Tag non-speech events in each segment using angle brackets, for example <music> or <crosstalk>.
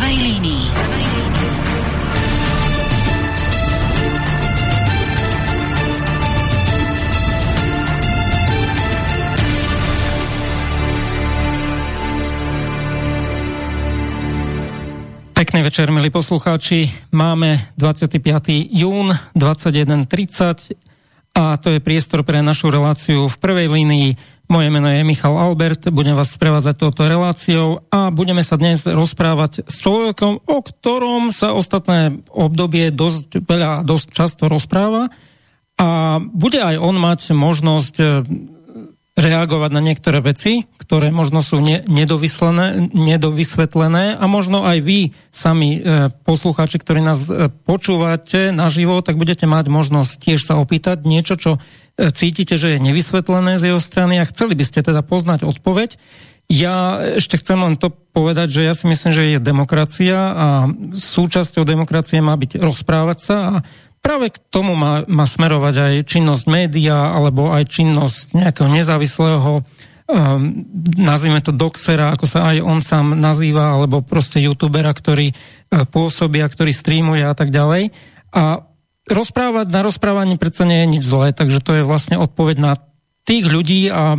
prvej línii. Pekný večer, milí poslucháči. Máme 25. jún 21.30 a to je priestor pre našu reláciu v prvej línii. Moje meno je Michal Albert, budem vás sprevádzať touto reláciou a budeme sa dnes rozprávať s človekom, o ktorom sa ostatné obdobie dosť veľa, dosť často rozpráva a bude aj on mať možnosť reagovať na niektoré veci, ktoré možno sú ne, nedovysvetlené a možno aj vy sami e, poslucháči, ktorí nás e, počúvate naživo, tak budete mať možnosť tiež sa opýtať niečo, čo e, cítite, že je nevysvetlené z jeho strany a chceli by ste teda poznať odpoveď. Ja ešte chcem len to povedať, že ja si myslím, že je demokracia a súčasťou demokracie má byť rozprávať sa a práve k tomu má, má smerovať aj činnosť média alebo aj činnosť nejakého nezávislého um, nazvime to doxera, ako sa aj on sám nazýva, alebo proste youtubera, ktorý pôsobia, ktorý streamuje a tak ďalej. A rozprávať na rozprávaní predsa nie je nič zlé, takže to je vlastne odpoveď na tých ľudí a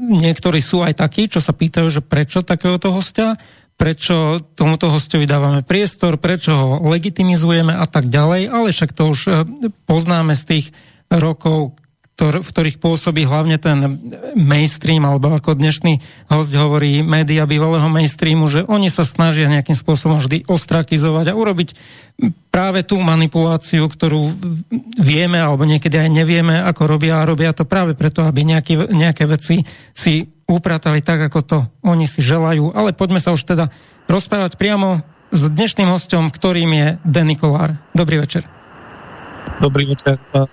niektorí sú aj takí, čo sa pýtajú, že prečo takéhoto hostia prečo tomuto hostovi dávame priestor, prečo ho legitimizujeme a tak ďalej, ale však to už e, poznáme z tých rokov, v ktorých pôsobí hlavne ten mainstream, alebo ako dnešný host hovorí, média bývalého mainstreamu, že oni sa snažia nejakým spôsobom vždy ostrakizovať a urobiť práve tú manipuláciu, ktorú vieme, alebo niekedy aj nevieme, ako robia a robia to práve preto, aby nejaké, nejaké veci si upratali tak, ako to oni si želajú. Ale poďme sa už teda rozprávať priamo s dnešným hostom, ktorým je Denny Kolár. Dobrý večer. Dobrý večer, e,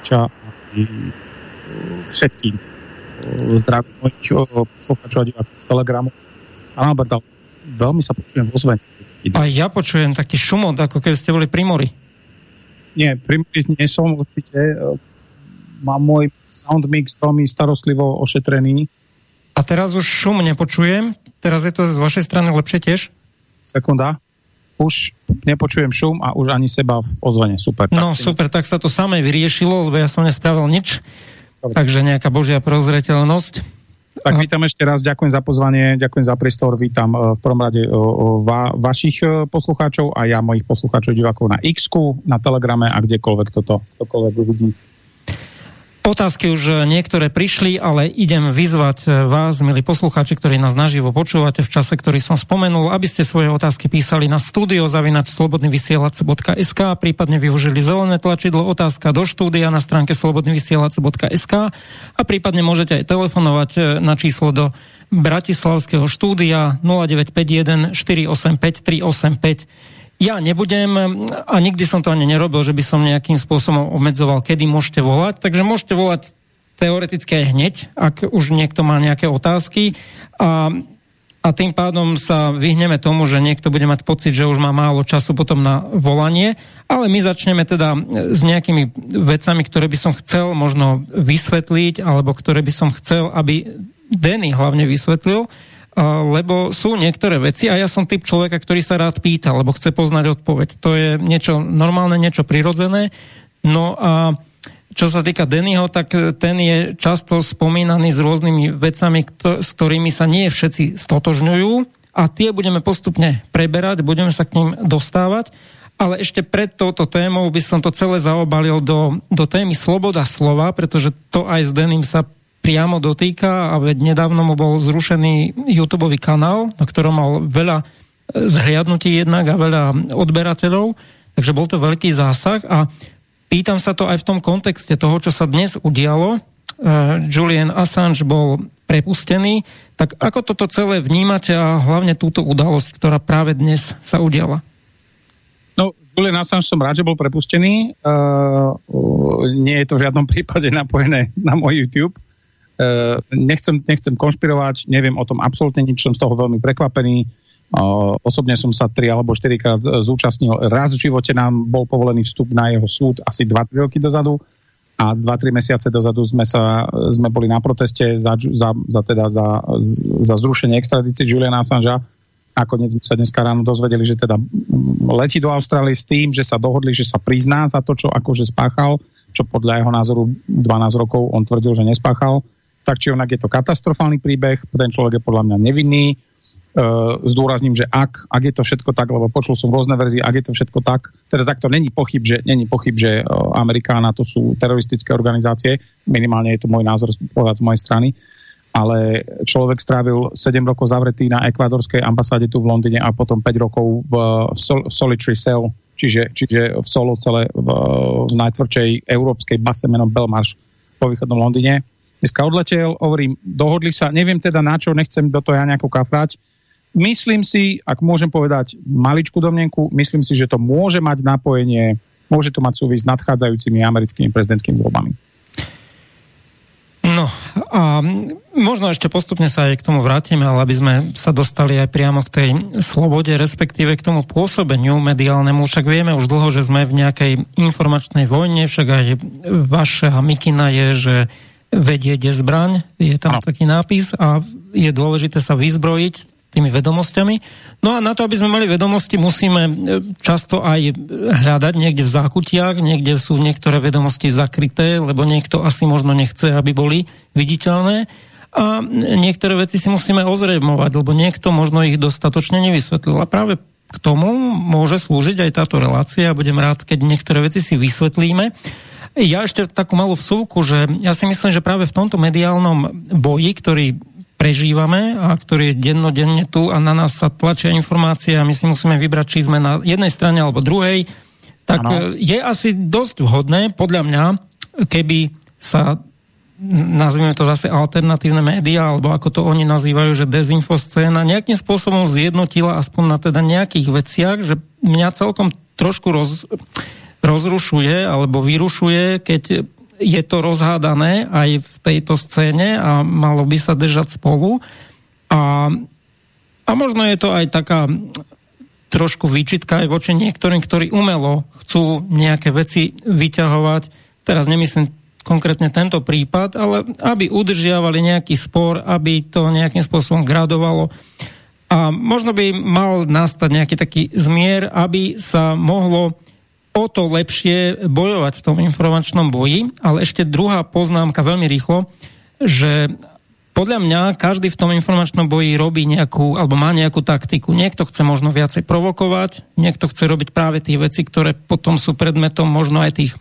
vča e, všetkým zdravím mojich poslucháčov a divákov z Telegramu. Pán Albert, veľmi sa počujem vo zvene. A ja počujem taký šumot, ako keby ste boli pri mori. Nie, pri mori nie som určite mám môj sound mix veľmi starostlivo ošetrený. A teraz už šum nepočujem. Teraz je to z vašej strany lepšie tiež? Sekunda. Už nepočujem šum a už ani seba v ozvene. Super. Tak no super, tak sa to samé vyriešilo, lebo ja som nespravil nič. Dobre. Takže nejaká božia prozreteľnosť. Tak vítam ešte raz, ďakujem za pozvanie, ďakujem za priestor, vítam e, v prvom rade e, va, vašich e, poslucháčov a ja mojich poslucháčov divákov na x na Telegrame a kdekoľvek toto, ktokoľvek uvidí Otázky už niektoré prišli, ale idem vyzvať vás, milí poslucháči, ktorí nás naživo počúvate v čase, ktorý som spomenul, aby ste svoje otázky písali na studio zavinač slobodnyvysielac.sk prípadne využili zelené tlačidlo otázka do štúdia na stránke slobodnyvysielac.sk a prípadne môžete aj telefonovať na číslo do Bratislavského štúdia 0951 485 385 ja nebudem a nikdy som to ani nerobil, že by som nejakým spôsobom obmedzoval, kedy môžete volať, takže môžete volať teoreticky aj hneď, ak už niekto má nejaké otázky. A, a tým pádom sa vyhneme tomu, že niekto bude mať pocit, že už má málo času potom na volanie, ale my začneme teda s nejakými vecami, ktoré by som chcel možno vysvetliť, alebo ktoré by som chcel, aby Denny hlavne vysvetlil lebo sú niektoré veci a ja som typ človeka, ktorý sa rád pýta, lebo chce poznať odpoveď. To je niečo normálne, niečo prirodzené. No a čo sa týka Dennyho, tak ten je často spomínaný s rôznymi vecami, s ktorými sa nie všetci stotožňujú a tie budeme postupne preberať, budeme sa k ním dostávať. Ale ešte pred touto témou by som to celé zaobalil do, do témy sloboda slova, pretože to aj s Denim sa priamo dotýka a veď nedávno mu bol zrušený YouTube kanál, na ktorom mal veľa e, zhliadnutí jednak a veľa odberateľov, takže bol to veľký zásah a pýtam sa to aj v tom kontexte toho, čo sa dnes udialo. Uh, Julian Assange bol prepustený, tak ako toto celé vnímate a hlavne túto udalosť, ktorá práve dnes sa udiala? No, Julian Assange som rád, že bol prepustený. Uh, nie je to v žiadnom prípade napojené na môj YouTube. Uh, nechcem, nechcem konšpirovať, neviem o tom absolútne nič, som z toho veľmi prekvapený. Osobne som sa tri alebo štyrikrát zúčastnil. Raz v živote nám bol povolený vstup na jeho súd asi 2 roky dozadu. a 2-3 mesiace dozadu sme, sa, sme boli na proteste za, za, za, teda za, za zrušenie extradície Juliana Assangea. Nakoniec sme sa dneska ráno dozvedeli, že teda letí do Austrálie s tým, že sa dohodli, že sa prizná za to, čo akože spáchal, čo podľa jeho názoru 12 rokov on tvrdil, že nespáchal. Tak či onak je to katastrofálny príbeh, ten človek je podľa mňa nevinný, Uh, zdôrazním, že ak, ak je to všetko tak, lebo počul som rôzne verzie, ak je to všetko tak, teda takto není pochyb, že, není pochyb, že uh, Amerika a NATO sú teroristické organizácie, minimálne je to môj názor z mojej strany, ale človek strávil 7 rokov zavretý na ekvádorskej ambasáde tu v Londýne a potom 5 rokov v, sol, solitary cell, čiže, čiže v solo celé v, v najtvrdšej európskej base menom Belmarsh po východnom Londýne. Dneska odletel, hovorím, dohodli sa, neviem teda na čo, nechcem do toho ja nejako kafrať, Myslím si, ak môžem povedať maličku domnenku, myslím si, že to môže mať napojenie, môže to mať súvisť s nadchádzajúcimi americkými prezidentskými voľbami. No a možno ešte postupne sa aj k tomu vrátime, ale aby sme sa dostali aj priamo k tej slobode, respektíve k tomu pôsobeniu mediálnemu. Však vieme už dlho, že sme v nejakej informačnej vojne, však aj vaša mikina je, že vedieť je zbraň, je tam no. taký nápis a je dôležité sa vyzbrojiť tými vedomosťami. No a na to, aby sme mali vedomosti, musíme e, často aj hľadať niekde v zákutiach, niekde sú niektoré vedomosti zakryté, lebo niekto asi možno nechce, aby boli viditeľné. A niektoré veci si musíme ozrejmovať, lebo niekto možno ich dostatočne nevysvetlil. A práve k tomu môže slúžiť aj táto relácia budem rád, keď niektoré veci si vysvetlíme. Ja ešte takú malú vsúku, že ja si myslím, že práve v tomto mediálnom boji, ktorý prežívame a ktorý je dennodenne tu a na nás sa tlačia informácie a my si musíme vybrať, či sme na jednej strane alebo druhej, tak ano. E, je asi dosť vhodné, podľa mňa, keby sa nazvime to zase alternatívne médiá, alebo ako to oni nazývajú, že dezinfoscéna, nejakým spôsobom zjednotila aspoň na teda nejakých veciach, že mňa celkom trošku roz, rozrušuje alebo vyrušuje, keď je to rozhádané aj v tejto scéne a malo by sa držať spolu. A, a možno je to aj taká trošku výčitka aj voči niektorým, ktorí umelo chcú nejaké veci vyťahovať. Teraz nemyslím konkrétne tento prípad, ale aby udržiavali nejaký spor, aby to nejakým spôsobom gradovalo. A možno by mal nastať nejaký taký zmier, aby sa mohlo o to lepšie bojovať v tom informačnom boji. Ale ešte druhá poznámka veľmi rýchlo, že podľa mňa každý v tom informačnom boji robí nejakú, alebo má nejakú taktiku. Niekto chce možno viacej provokovať, niekto chce robiť práve tie veci, ktoré potom sú predmetom možno aj tých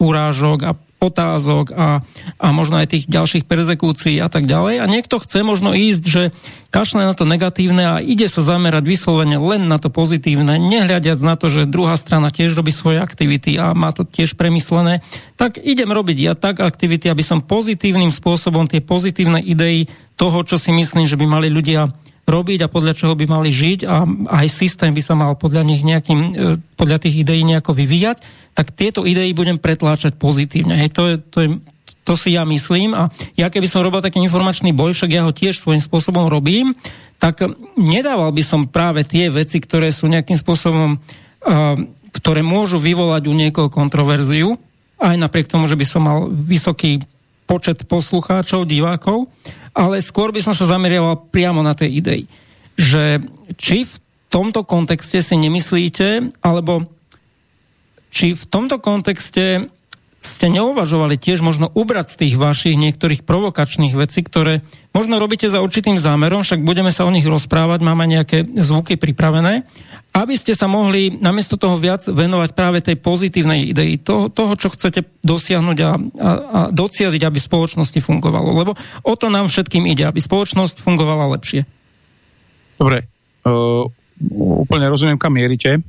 urážok a otázok a, a možno aj tých ďalších perzekúcií a tak ďalej. A niekto chce možno ísť, že kašle na to negatívne a ide sa zamerať vyslovene len na to pozitívne, nehľadiac na to, že druhá strana tiež robí svoje aktivity a má to tiež premyslené, tak idem robiť ja tak aktivity, aby som pozitívnym spôsobom tie pozitívne idei toho, čo si myslím, že by mali ľudia robiť a podľa čoho by mali žiť a aj systém by sa mal podľa nich nejakým, e, podľa tých ideí nejako vyvíjať, tak tieto idei budem pretláčať pozitívne. Hej, to, je, to, je, to si ja myslím a ja keby som robil taký informačný boj, však ja ho tiež svojím spôsobom robím, tak nedával by som práve tie veci, ktoré sú nejakým spôsobom, uh, ktoré môžu vyvolať u niekoho kontroverziu, aj napriek tomu, že by som mal vysoký počet poslucháčov, divákov, ale skôr by som sa zameriaval priamo na tej idei. Že či v tomto kontexte si nemyslíte, alebo či v tomto kontexte ste neuvažovali tiež možno ubrať z tých vašich niektorých provokačných vecí, ktoré možno robíte za určitým zámerom, však budeme sa o nich rozprávať, máme nejaké zvuky pripravené, aby ste sa mohli namiesto toho viac venovať práve tej pozitívnej idei, toho, toho čo chcete dosiahnuť a, a, a docieliť, aby spoločnosti fungovalo. Lebo o to nám všetkým ide, aby spoločnosť fungovala lepšie. Dobre, uh, úplne rozumiem, kam mierite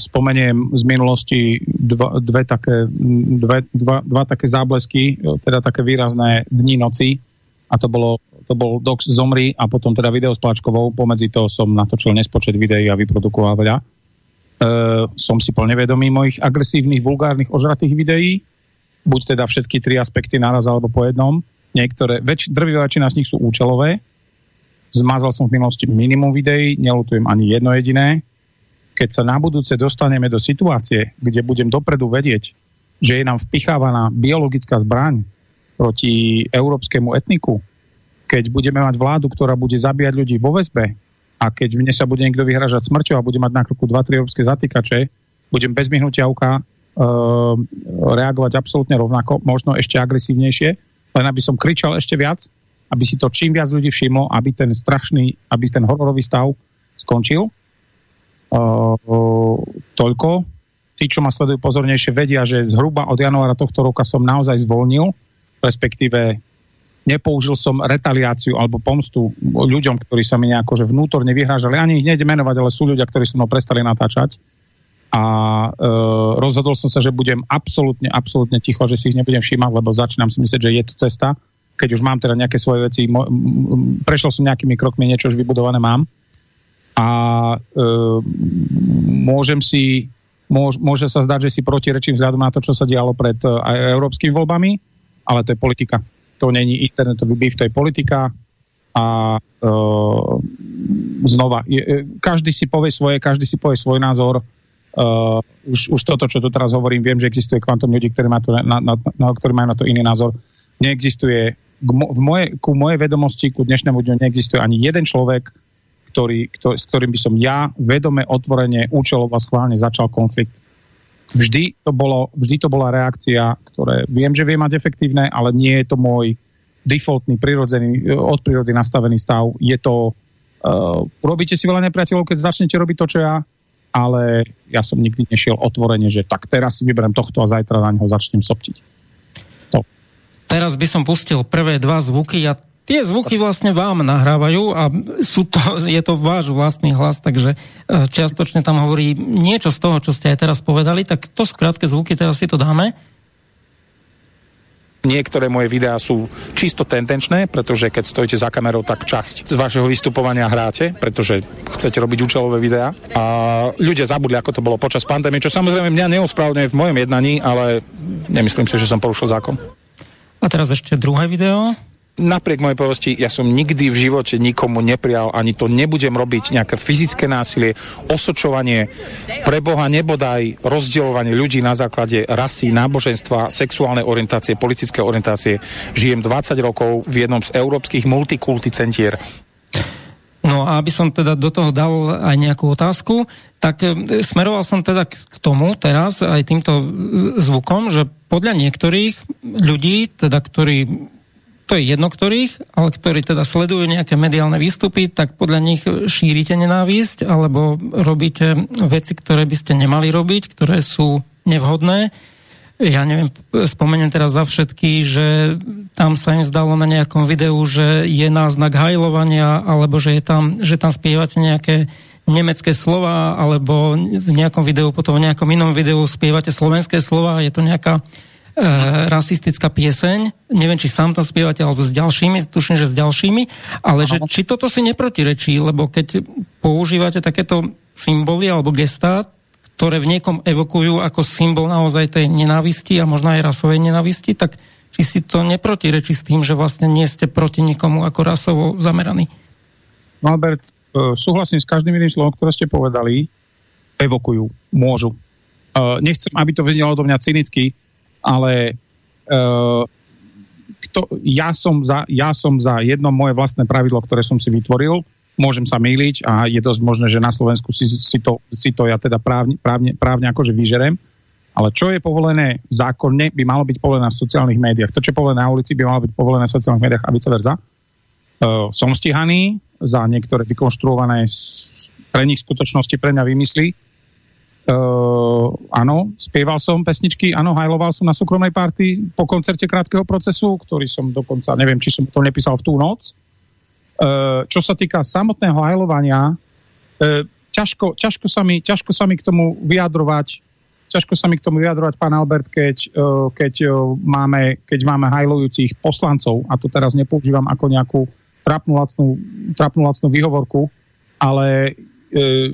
spomeniem z minulosti dva, dve také, dve, dva, dva také záblesky, teda také výrazné dni noci a to bolo to bol Dox Zomri a potom teda video s Plačkovou, pomedzi to som natočil nespočet videí a vyprodukoval veľa. E, som si plne vedomý mojich agresívnych, vulgárnych, ožratých videí, buď teda všetky tri aspekty naraz alebo po jednom. Niektoré, väč, drvivá väčšina z nich sú účelové. Zmazal som v minulosti minimum videí, nelutujem ani jedno jediné keď sa na budúce dostaneme do situácie, kde budem dopredu vedieť, že je nám vpichávaná biologická zbraň proti európskemu etniku, keď budeme mať vládu, ktorá bude zabíjať ľudí vo väzbe a keď mne sa bude niekto vyhražať smrťou a bude mať na kroku 2-3 európske zatýkače, budem bez myhnutia oka uh, reagovať absolútne rovnako, možno ešte agresívnejšie, len aby som kričal ešte viac, aby si to čím viac ľudí všimlo, aby ten strašný, aby ten hororový stav skončil. Toľko. Tí, čo ma sledujú pozornejšie, vedia, že zhruba od januára tohto roka som naozaj zvolnil, respektíve nepoužil som retaliáciu alebo pomstu ľuďom, ktorí sa mi nejako že vnútorne vyhrážali. Ani ich nejde menovať, ale sú ľudia, ktorí sa mnou prestali natáčať. A e, rozhodol som sa, že budem absolútne, absolútne ticho, že si ich nebudem všímať, lebo začínam si myslieť, že je to cesta. Keď už mám teda nejaké svoje veci, mo, prešiel som nejakými krokmi, niečo už vybudované mám a e, môžem si, môž, môže sa zdať, že si protirečím vzhľadom na to, čo sa dialo pred e, európskymi voľbami, ale to je politika. To není internetový býv, to je politika a e, znova, je, e, každý si povie svoje, každý si povie svoj názor. Uh, už, už toto, čo tu teraz hovorím, viem, že existuje kvantum ľudí, ktorí, má to, na, na, na, ktorí majú na to iný názor. Neexistuje, v moje, ku mojej vedomosti, ku dnešnému dňu neexistuje ani jeden človek, ktorý, ktorý, s ktorým by som ja vedome, otvorene, účelovo a schválne začal konflikt. Vždy to, bolo, vždy to bola reakcia, ktoré viem, že vie mať efektívne, ale nie je to môj defaultný, prirodzený, od prírody nastavený stav. Je to, uh, robíte si veľa nepriateľov, keď začnete robiť to, čo ja, ale ja som nikdy nešiel otvorene, že tak teraz si vyberiem tohto a zajtra na neho začnem soptiť. To. Teraz by som pustil prvé dva zvuky a tie zvuky vlastne vám nahrávajú a sú to, <laughs> je to váš vlastný hlas, takže e, čiastočne tam hovorí niečo z toho, čo ste aj teraz povedali, tak to sú krátke zvuky, teraz si to dáme. Niektoré moje videá sú čisto tendenčné, pretože keď stojíte za kamerou, tak časť z vašeho vystupovania hráte, pretože chcete robiť účelové videá. A ľudia zabudli, ako to bolo počas pandémie, čo samozrejme mňa neospravedlňuje v mojom jednaní, ale nemyslím si, že som porušil zákon. A teraz ešte druhé video napriek mojej povesti, ja som nikdy v živote nikomu neprijal, ani to nebudem robiť, nejaké fyzické násilie, osočovanie, pre Boha nebodaj rozdielovanie ľudí na základe rasy, náboženstva, sexuálnej orientácie, politické orientácie. Žijem 20 rokov v jednom z európskych multikulty centier. No a aby som teda do toho dal aj nejakú otázku, tak e, smeroval som teda k tomu teraz aj týmto zvukom, že podľa niektorých ľudí, teda ktorí to je jedno ktorých, ale ktorí teda sledujú nejaké mediálne výstupy, tak podľa nich šírite nenávisť alebo robíte veci, ktoré by ste nemali robiť, ktoré sú nevhodné. Ja neviem, spomeniem teraz za všetky, že tam sa im zdalo na nejakom videu, že je náznak hajlovania, alebo že, je tam, že tam spievate nejaké nemecké slova, alebo v nejakom videu, potom v nejakom inom videu spievate slovenské slova, je to nejaká e, rasistická pieseň. Neviem, či sám to spievate, alebo s ďalšími, tuším, že s ďalšími, ale že, či toto si neprotirečí, lebo keď používate takéto symboly alebo gestá, ktoré v niekom evokujú ako symbol naozaj tej nenávisti a možno aj rasovej nenávisti, tak či si to neprotirečí s tým, že vlastne nie ste proti nikomu ako rasovo zameraní? No Albert, e, súhlasím s každým iným slovom, ktoré ste povedali. Evokujú, môžu. E, nechcem, aby to vyznelo do mňa cynicky, ale uh, kto, ja, som za, ja som za jedno moje vlastné pravidlo, ktoré som si vytvoril, môžem sa myliť a je dosť možné, že na Slovensku si, si, to, si to ja teda právne, právne, právne akože vyžerem, ale čo je povolené zákonne, by malo byť povolené v sociálnych médiách. To, čo je povolené na ulici, by malo byť povolené v sociálnych médiách a vice versa. Uh, som stíhaný za niektoré vykonštruované pre nich skutočnosti pre mňa vymysly, Uh, áno, spieval som pesničky, áno, hajloval som na súkromnej party po koncerte krátkeho procesu, ktorý som dokonca, neviem, či som to nepísal v tú noc. Uh, čo sa týka samotného hajlovania, uh, ťažko, ťažko, sa mi, ťažko sa mi k tomu vyjadrovať, ťažko sa mi k tomu vyjadrovať, pán Albert, keď, uh, keď, uh, máme, keď máme hajlujúcich poslancov, a to teraz nepoužívam ako nejakú trapnú lacnú, trapnú lacnú výhovorku, ale uh,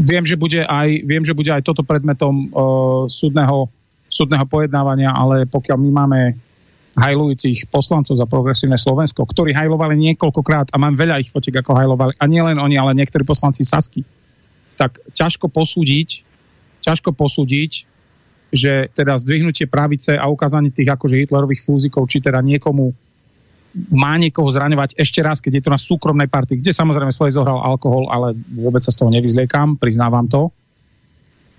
viem, že bude aj, viem, že bude aj toto predmetom uh, súdneho, súdneho pojednávania, ale pokiaľ my máme hajlujúcich poslancov za progresívne Slovensko, ktorí hajlovali niekoľkokrát a mám veľa ich fotiek, ako hajlovali, a nielen oni, ale niektorí poslanci Sasky, tak ťažko posúdiť, ťažko posúdiť, že teda zdvihnutie pravice a ukázanie tých akože Hitlerových fúzikov, či teda niekomu má niekoho zraňovať ešte raz, keď je to na súkromnej partii, kde samozrejme svoje zohral alkohol, ale vôbec sa z toho nevyzliekam, priznávam to.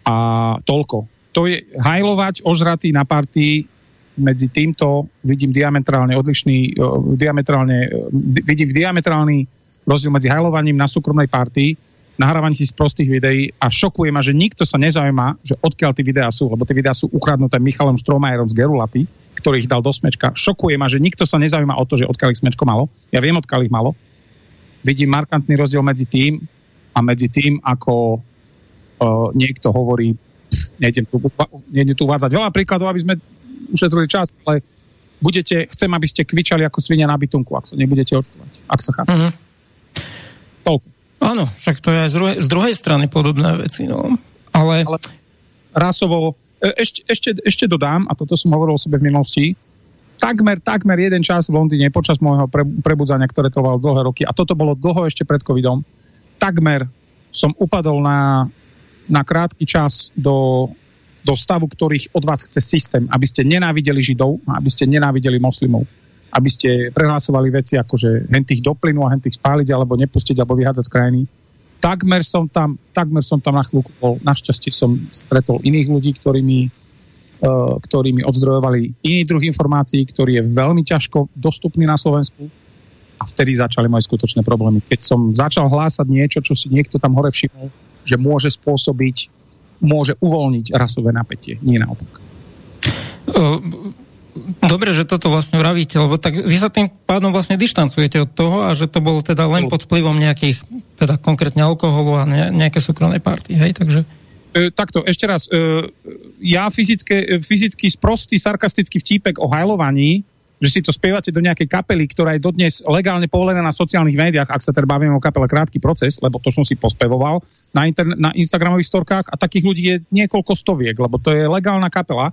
A toľko. To je hajlovať ožratý na partii medzi týmto vidím diametrálne odlišný, diametrálne, vidím diametrálny rozdiel medzi hajlovaním na súkromnej partii nahrávaní si z prostých videí a šokuje ma, že nikto sa nezaujíma, že odkiaľ tie videá sú, lebo tie videá sú ukradnuté Michalom Stromajerom z Gerulaty, ktorý ich dal do smečka. Šokuje ma, že nikto sa nezaujíma o to, že odkiaľ ich smečko malo. Ja viem, odkiaľ ich malo. Vidím markantný rozdiel medzi tým a medzi tým, ako uh, niekto hovorí, nejdem tu, nejdem tu uvádzať veľa príkladov, aby sme ušetrili čas, ale budete, chcem, aby ste kvičali ako svinia na bytunku, ak sa nebudete očkovať. Ak sa chápe. Uh-huh. Toľko. Áno, však to je aj z druhej, z druhej strany podobné veci. No. Ale... Ale rasovo, e, ešte, ešte, ešte dodám, a toto som hovoril o sebe v minulosti, takmer, takmer jeden čas v Londýne počas môjho pre, prebudzania, ktoré trvalo dlhé roky, a toto bolo dlho ešte pred covidom, takmer som upadol na, na krátky čas do, do stavu, ktorých od vás chce systém, aby ste nenávideli Židov, aby ste nenávideli moslimov aby ste prehlasovali veci ako, že hentých doplynú a hentých spáliť alebo nepustiť alebo vyhádzať z krajiny. Takmer som tam, takmer som tam na chvíľku bol. Našťastie som stretol iných ľudí, ktorí mi, uh, ktorí mi odzdrojovali iný druh informácií, ktorý je veľmi ťažko dostupný na Slovensku a vtedy začali moje skutočné problémy. Keď som začal hlásať niečo, čo si niekto tam hore všimol, že môže spôsobiť, môže uvoľniť rasové napätie, nie naopak. Uh dobre, že toto vlastne vravíte, lebo tak vy sa tým pádom vlastne dištancujete od toho a že to bolo teda len pod vplyvom nejakých, teda konkrétne alkoholu a ne, nejaké súkromné party, hej, takže... E, takto, ešte raz. E, ja fyzické, fyzicky sprostý sarkastický vtípek o hajlovaní, že si to spievate do nejakej kapely, ktorá je dodnes legálne povolená na sociálnych médiách, ak sa teda bavíme o kapele Krátky proces, lebo to som si pospevoval na, interne- na Instagramových storkách a takých ľudí je niekoľko stoviek, lebo to je legálna kapela,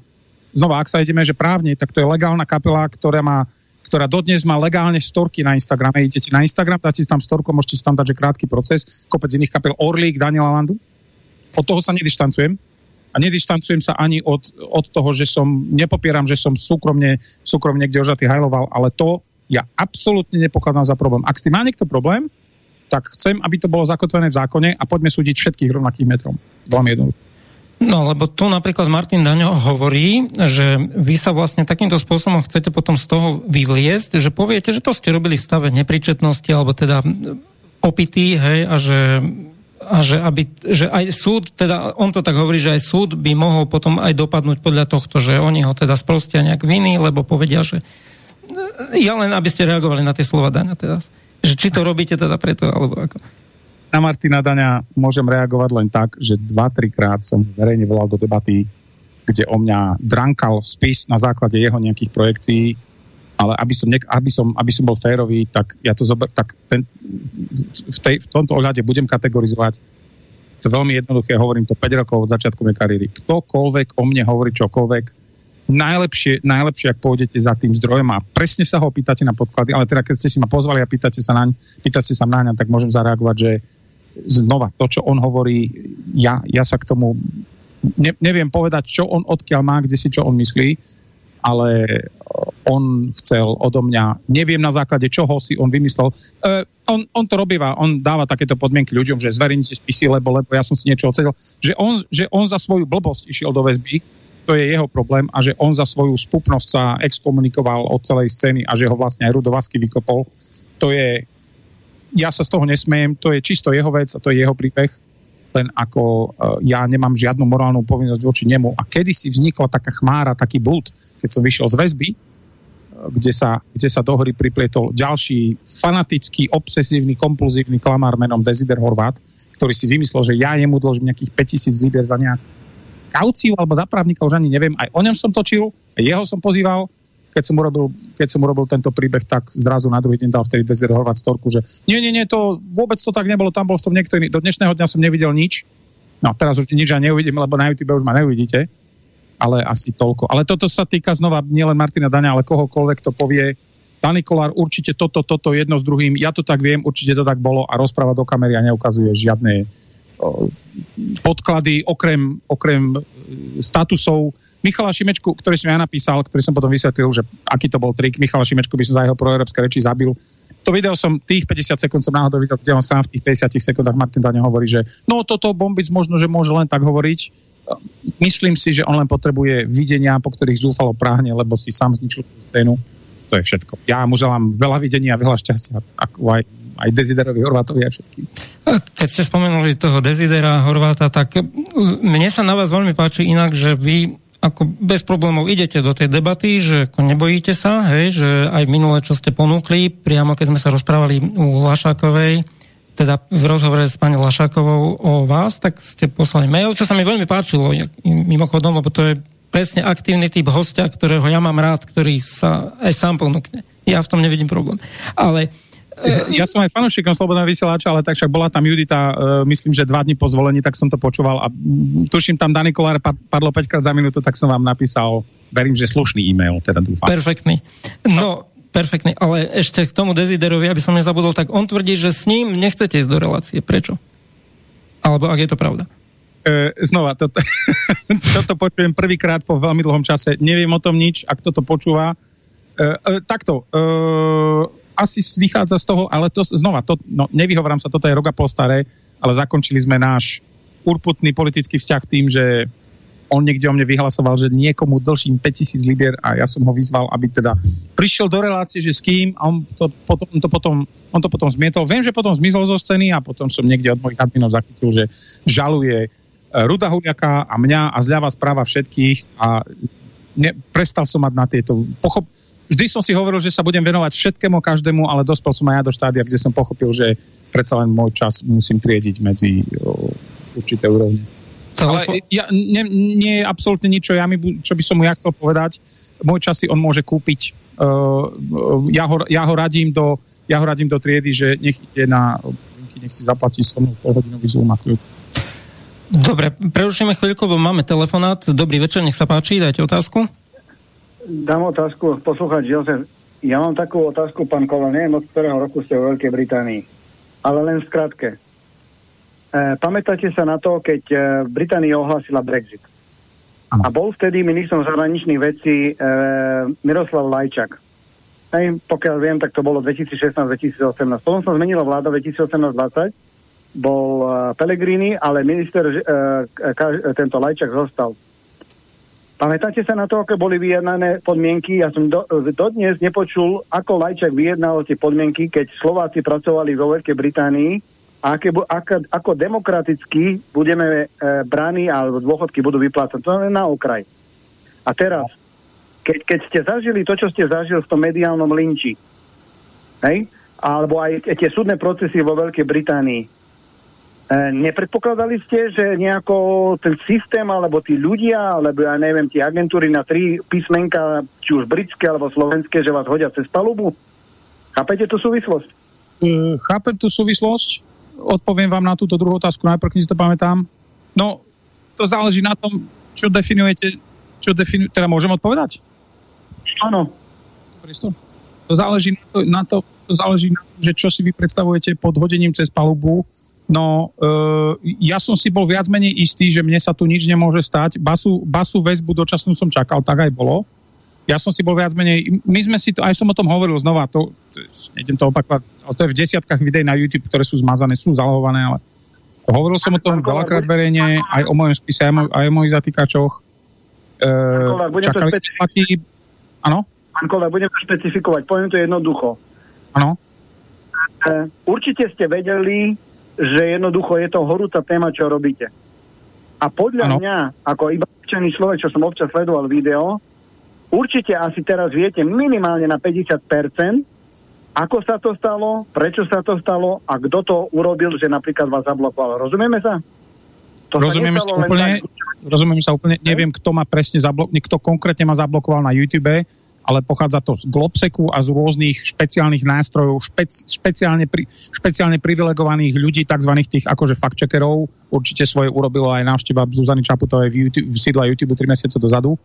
znova, ak sa ideme, že právne, tak to je legálna kapela, ktorá má ktorá dodnes má legálne storky na Instagrame. Idete na Instagram, dáte si tam storku, môžete si tam dať, že krátky proces, kopec iných kapel, Orlík, Daniela Landu. Od toho sa nedištancujem. A nedištancujem sa ani od, od toho, že som, nepopieram, že som súkromne, súkromne kde ožatý hajloval, ale to ja absolútne nepokladám za problém. Ak s tým má niekto problém, tak chcem, aby to bolo zakotvené v zákone a poďme súdiť všetkých rovnakých metrom. Veľmi jednoducho. No, lebo tu napríklad Martin Daňo hovorí, že vy sa vlastne takýmto spôsobom chcete potom z toho vyvliesť, že poviete, že to ste robili v stave nepričetnosti, alebo teda opitý, hej, a že a že, aby, že aj súd, teda on to tak hovorí, že aj súd by mohol potom aj dopadnúť podľa tohto, že oni ho teda sprostia nejak viny, lebo povedia, že ja len, aby ste reagovali na tie slova Daňa teraz. Že či to robíte teda preto, alebo ako na Martina Daňa môžem reagovať len tak, že dva, trikrát som verejne volal do debaty, kde o mňa drankal spis na základe jeho nejakých projekcií, ale aby som, niek- aby som, aby som bol férový, tak ja to zober, tak ten, v, tej, v tomto ohľade budem kategorizovať to veľmi jednoduché, hovorím to 5 rokov od začiatku mojej kariéry. Ktokoľvek o mne hovorí čokoľvek, najlepšie, najlepšie, ak pôjdete za tým zdrojom a presne sa ho pýtate na podklady, ale teda keď ste si ma pozvali a pýtate sa naň, pýtate sa naň, tak môžem zareagovať, že znova to, čo on hovorí, ja, ja sa k tomu ne, neviem povedať, čo on odkiaľ má, kde si čo on myslí, ale on chcel odo mňa, neviem na základe čoho si on vymyslel. Uh, on, on to robíva, on dáva takéto podmienky ľuďom, že zverejnite spisy, lebo, lebo ja som si niečo ocedil. Že on, že on za svoju blbosť išiel do väzby, to je jeho problém a že on za svoju spupnosť sa exkomunikoval od celej scény a že ho vlastne aj Rudovasky vykopol, to je ja sa z toho nesmejem, to je čisto jeho vec a to je jeho príbeh, len ako uh, ja nemám žiadnu morálnu povinnosť voči nemu. A kedy si vznikla taká chmára, taký bult, keď som vyšiel z väzby, uh, kde sa, kde sa do hry priplietol ďalší fanatický, obsesívny, kompulzívny klamár menom Desider Horvát, ktorý si vymyslel, že ja jemu dlžím nejakých 5000 libier za nejakú kauciu alebo za právnika, už ani neviem. Aj o ňom som točil, jeho som pozýval, keď som urobil, keď som urobil tento príbeh, tak zrazu na druhý deň dal vtedy Horvat storku, že nie, nie, nie, to vôbec to tak nebolo, tam bol v tom niekto iný. Do dnešného dňa som nevidel nič. No teraz už nič aj neuvidím, lebo na YouTube už ma neuvidíte. Ale asi toľko. Ale toto sa týka znova nielen Martina Dania, ale kohokoľvek to povie. Dani Kolár určite toto, toto jedno s druhým. Ja to tak viem, určite to tak bolo a rozpráva do kamery a neukazuje žiadne podklady, okrem, okrem statusov Michala Šimečku, ktorý som ja napísal, ktorý som potom vysvetlil, že aký to bol trik, Michala Šimečku by som za jeho proeurópske reči zabil. To video som, tých 50 sekúnd som náhodou videl, kde on sám v tých 50 sekundách Martin Dane hovorí, že no toto bombic možno, že môže len tak hovoriť. Myslím si, že on len potrebuje videnia, po ktorých zúfalo práhne, lebo si sám zničil tú scénu. To je všetko. Ja mu želám veľa videnia veľa šťastia, ako aj aj Desiderovi Horvátovi a všetkým. Keď ste spomenuli toho Desidera Horváta, tak mne sa na vás veľmi páči inak, že vy ako bez problémov idete do tej debaty, že ako nebojíte sa, hej, že aj minule, čo ste ponúkli, priamo keď sme sa rozprávali u Lašákovej, teda v rozhovore s pani Lašákovou o vás, tak ste poslali mail, čo sa mi veľmi páčilo, mimochodom, lebo to je presne aktívny typ hostia, ktorého ja mám rád, ktorý sa aj sám ponúkne. Ja v tom nevidím problém. Ale ja som aj fanúšikom Slobodného vysielača, ale tak však bola tam Judita, uh, myslím, že dva dní po zvolení, tak som to počúval a tuším tam Dani Kolár padlo 5 krát za minútu, tak som vám napísal, verím, že slušný e-mail, teda dúfam. Perfektný. No, perfektný, ale ešte k tomu Desiderovi, aby som nezabudol, tak on tvrdí, že s ním nechcete ísť do relácie. Prečo? Alebo ak je to pravda? Uh, znova, toto, <laughs> toto počujem prvýkrát po veľmi dlhom čase. Neviem o tom nič, ak toto počúva. Uh, takto, asi vychádza z toho, ale to znova, to, no, nevyhovorám sa, toto je roka po staré, ale zakončili sme náš urputný politický vzťah tým, že on niekde o mne vyhlasoval, že niekomu dlžím 5000 libier a ja som ho vyzval, aby teda prišiel do relácie, že s kým a on to potom, to potom, on to potom zmietol. Viem, že potom zmizol zo scény a potom som niekde od mojich adminov zachytil, že žaluje e, Ruda Huliaka a mňa a zľava správa všetkých a ne, prestal som mať na tieto pochop, vždy som si hovoril, že sa budem venovať všetkému, každému, ale dospel som aj ja do štádia, kde som pochopil, že predsa len môj čas musím triediť medzi o, určité úrovne. Ale ja, nie, nie je absolútne nič, čo, ja mi, čo by som mu ja chcel povedať. Môj čas si on môže kúpiť. Uh, ja, ho, ja, ho radím do, ja ho radím do triedy, že nech ide na nech si zaplatí so mnou polhodinový Zoom a kľud. Dobre, prerušíme chvíľku, lebo máme telefonát. Dobrý večer, nech sa páči, dajte otázku. Dám otázku, poslúchať Jozef. Ja mám takú otázku, pán Kola, neviem od ktorého roku ste v Veľkej Británii, ale len v skratke. E, pamätáte sa na to, keď e, Británia ohlasila Brexit? A bol vtedy ministrom zahraničných vecí e, Miroslav Lajčak. Hej, pokiaľ viem, tak to bolo 2016-2018. Potom sa zmenila vláda 2018-2020, bol e, Pellegrini, ale minister, e, e, tento Lajčak zostal. Pamätáte sa na to, aké boli vyjednané podmienky? Ja som do, dodnes nepočul, ako Lajčak vyjednal tie podmienky, keď Slováci pracovali vo Veľkej Británii a aké, ako, ako demokraticky budeme e, brány alebo dôchodky budú vyplácať. To je na okraj. A teraz, keď, keď ste zažili to, čo ste zažili v tom mediálnom linči, hej? alebo aj tie súdne procesy vo Veľkej Británii, nepredpokladali ste, že nejako ten systém, alebo tí ľudia, alebo ja neviem, tie agentúry na tri písmenka, či už britské alebo slovenské, že vás hodia cez palubu? Chápete tú súvislosť? Uh, chápem tú súvislosť. Odpoviem vám na túto druhú otázku najprv, keď si to pamätám. No, to záleží na tom, čo definujete, čo definu, teda môžem odpovedať? Áno. To záleží na to, na to, to záleží na to, že čo si vy predstavujete pod hodením cez palubu No, uh, ja som si bol viac menej istý, že mne sa tu nič nemôže stať. Basu, basu väzbu dočasnú som čakal, tak aj bolo. Ja som si bol viac menej, my sme si to, aj som o tom hovoril znova, to, to nejdem to opakovať, ale to je v desiatkách videí na YouTube, ktoré sú zmazané, sú zalohované, ale hovoril som o tom veľakrát verejne, aj o mojom spise, aj, aj o mojich zatýkačoch. Uh, čakali ste Áno? Pán Kola, budem to špecifikovať, poviem to jednoducho. Áno. Uh, určite ste vedeli, že jednoducho je to horúca téma, čo robíte. A podľa ano. mňa, ako iba občaný človek, čo som občas sledoval video, určite asi teraz viete minimálne na 50%, ako sa to stalo, prečo sa to stalo a kto to urobil, že napríklad vás zablokoval. Rozumieme sa? To rozumieme sa, úplne, tak... rozumieme sa úplne, neviem, kto ma presne zablokoval, kto konkrétne ma zablokoval na YouTube, ale pochádza to z Globseku a z rôznych špeciálnych nástrojov, špec, špeciálne, pri, špeciálne privilegovaných ľudí, tzv. tých akože fact-checkerov. Určite svoje urobilo aj návšteva Zuzany Čaputovej v, YouTube, v sídle YouTube 3 mesiace dozadu.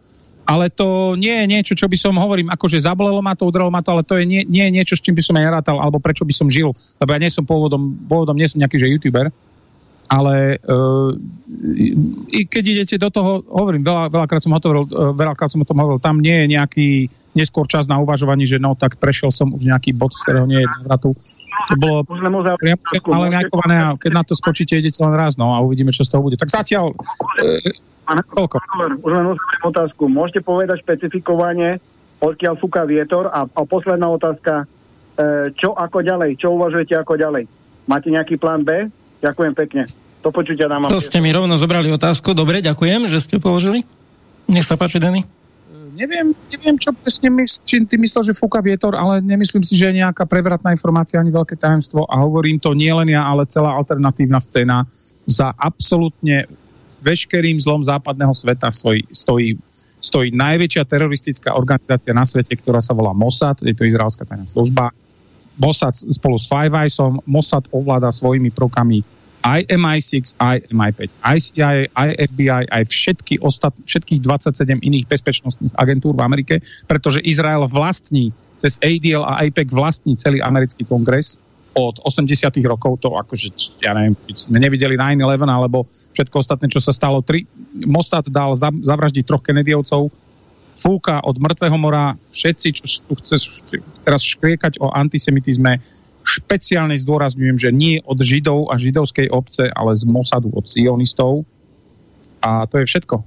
Ale to nie je niečo, čo by som hovorím, akože zabolelo ma to, udrelo ma to, ale to je nie, nie je niečo, s čím by som ja nerátal, alebo prečo by som žil, lebo ja nie som pôvodom, pôvodom nie som nejaký že YouTuber. ale uh, i keď idete do toho, hovorím, veľa, veľakrát, som hovoril, uh, veľakrát som o tom hovoril, tam nie je nejaký neskôr čas na uvažovanie, že no tak prešiel som už nejaký bod, z ktorého nie je návratu. To bolo priamo ale najkované a keď na to skočíte, idete len raz, no a uvidíme, čo z toho bude. Tak zatiaľ uh, toľko. Už len otázku. Môžete povedať špecifikovanie, odkiaľ fúka vietor a, a posledná otázka, uh, čo ako ďalej, čo uvažujete ako ďalej? Máte nejaký plán B? Ďakujem pekne. Do počutia nám. To ste mi rovno zobrali otázku. Dobre, ďakujem, že ste položili. Nech sa páči, Denny. Neviem, neviem, čo presne my, čím ty myslel, že fúka vietor, ale nemyslím si, že je nejaká prevratná informácia ani veľké tajemstvo. A hovorím to nielen ja, ale celá alternatívna scéna za absolútne veškerým zlom západného sveta stojí, stojí, stojí najväčšia teroristická organizácia na svete, ktorá sa volá Mossad, je to izraelská tajná služba, Mossad spolu s Five Eyesom, Mossad ovláda svojimi prvkami aj MI6, aj MI5, aj CIA, aj FBI, aj všetky ostat, všetkých 27 iných bezpečnostných agentúr v Amerike, pretože Izrael vlastní cez ADL a IPEC vlastní celý americký kongres od 80 rokov, to akože, ja neviem, sme nevideli 9-11 alebo všetko ostatné, čo sa stalo. Tri, Mossad dal zavraždiť troch Kennedyovcov, fúka od mŕtvého mora, všetci, čo tu chce teraz škriekať o antisemitizme, špeciálne zdôrazňujem, že nie od Židov a židovskej obce, ale z Mosadu, od sionistov. A to je všetko. E,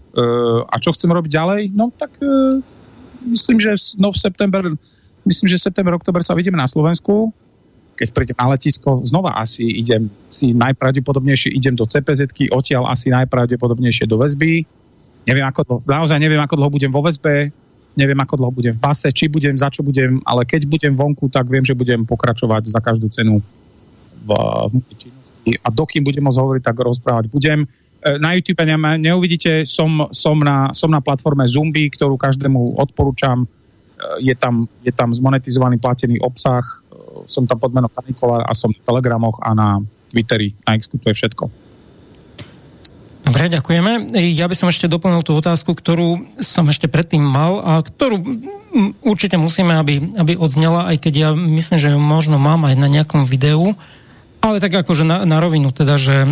a čo chcem robiť ďalej? No tak e, myslím, že no, v september, myslím, že september, oktober sa vidíme na Slovensku. Keď prídem na letisko, znova asi idem, si najpravdepodobnejšie idem do cpz odtiaľ asi najpravdepodobnejšie do väzby Neviem, ako dlho, naozaj neviem, ako dlho budem vo väzbe, neviem, ako dlho budem v base, či budem, za čo budem, ale keď budem vonku, tak viem, že budem pokračovať za každú cenu v, v činnosti. A dokým budem môcť hovoriť, tak rozprávať budem. E, na YouTube ne, neuvidíte, som, som, na, som na platforme Zumbi, ktorú každému odporúčam. E, je tam, je tam zmonetizovaný platený obsah, e, som tam pod menom Nikola a som na Telegramoch a na Twitteri. Na X je všetko. Dobre, ďakujeme. Ja by som ešte doplnil tú otázku, ktorú som ešte predtým mal a ktorú určite musíme, aby, aby odznela, aj keď ja myslím, že ju možno mám aj na nejakom videu, ale tak akože na, na rovinu, teda, že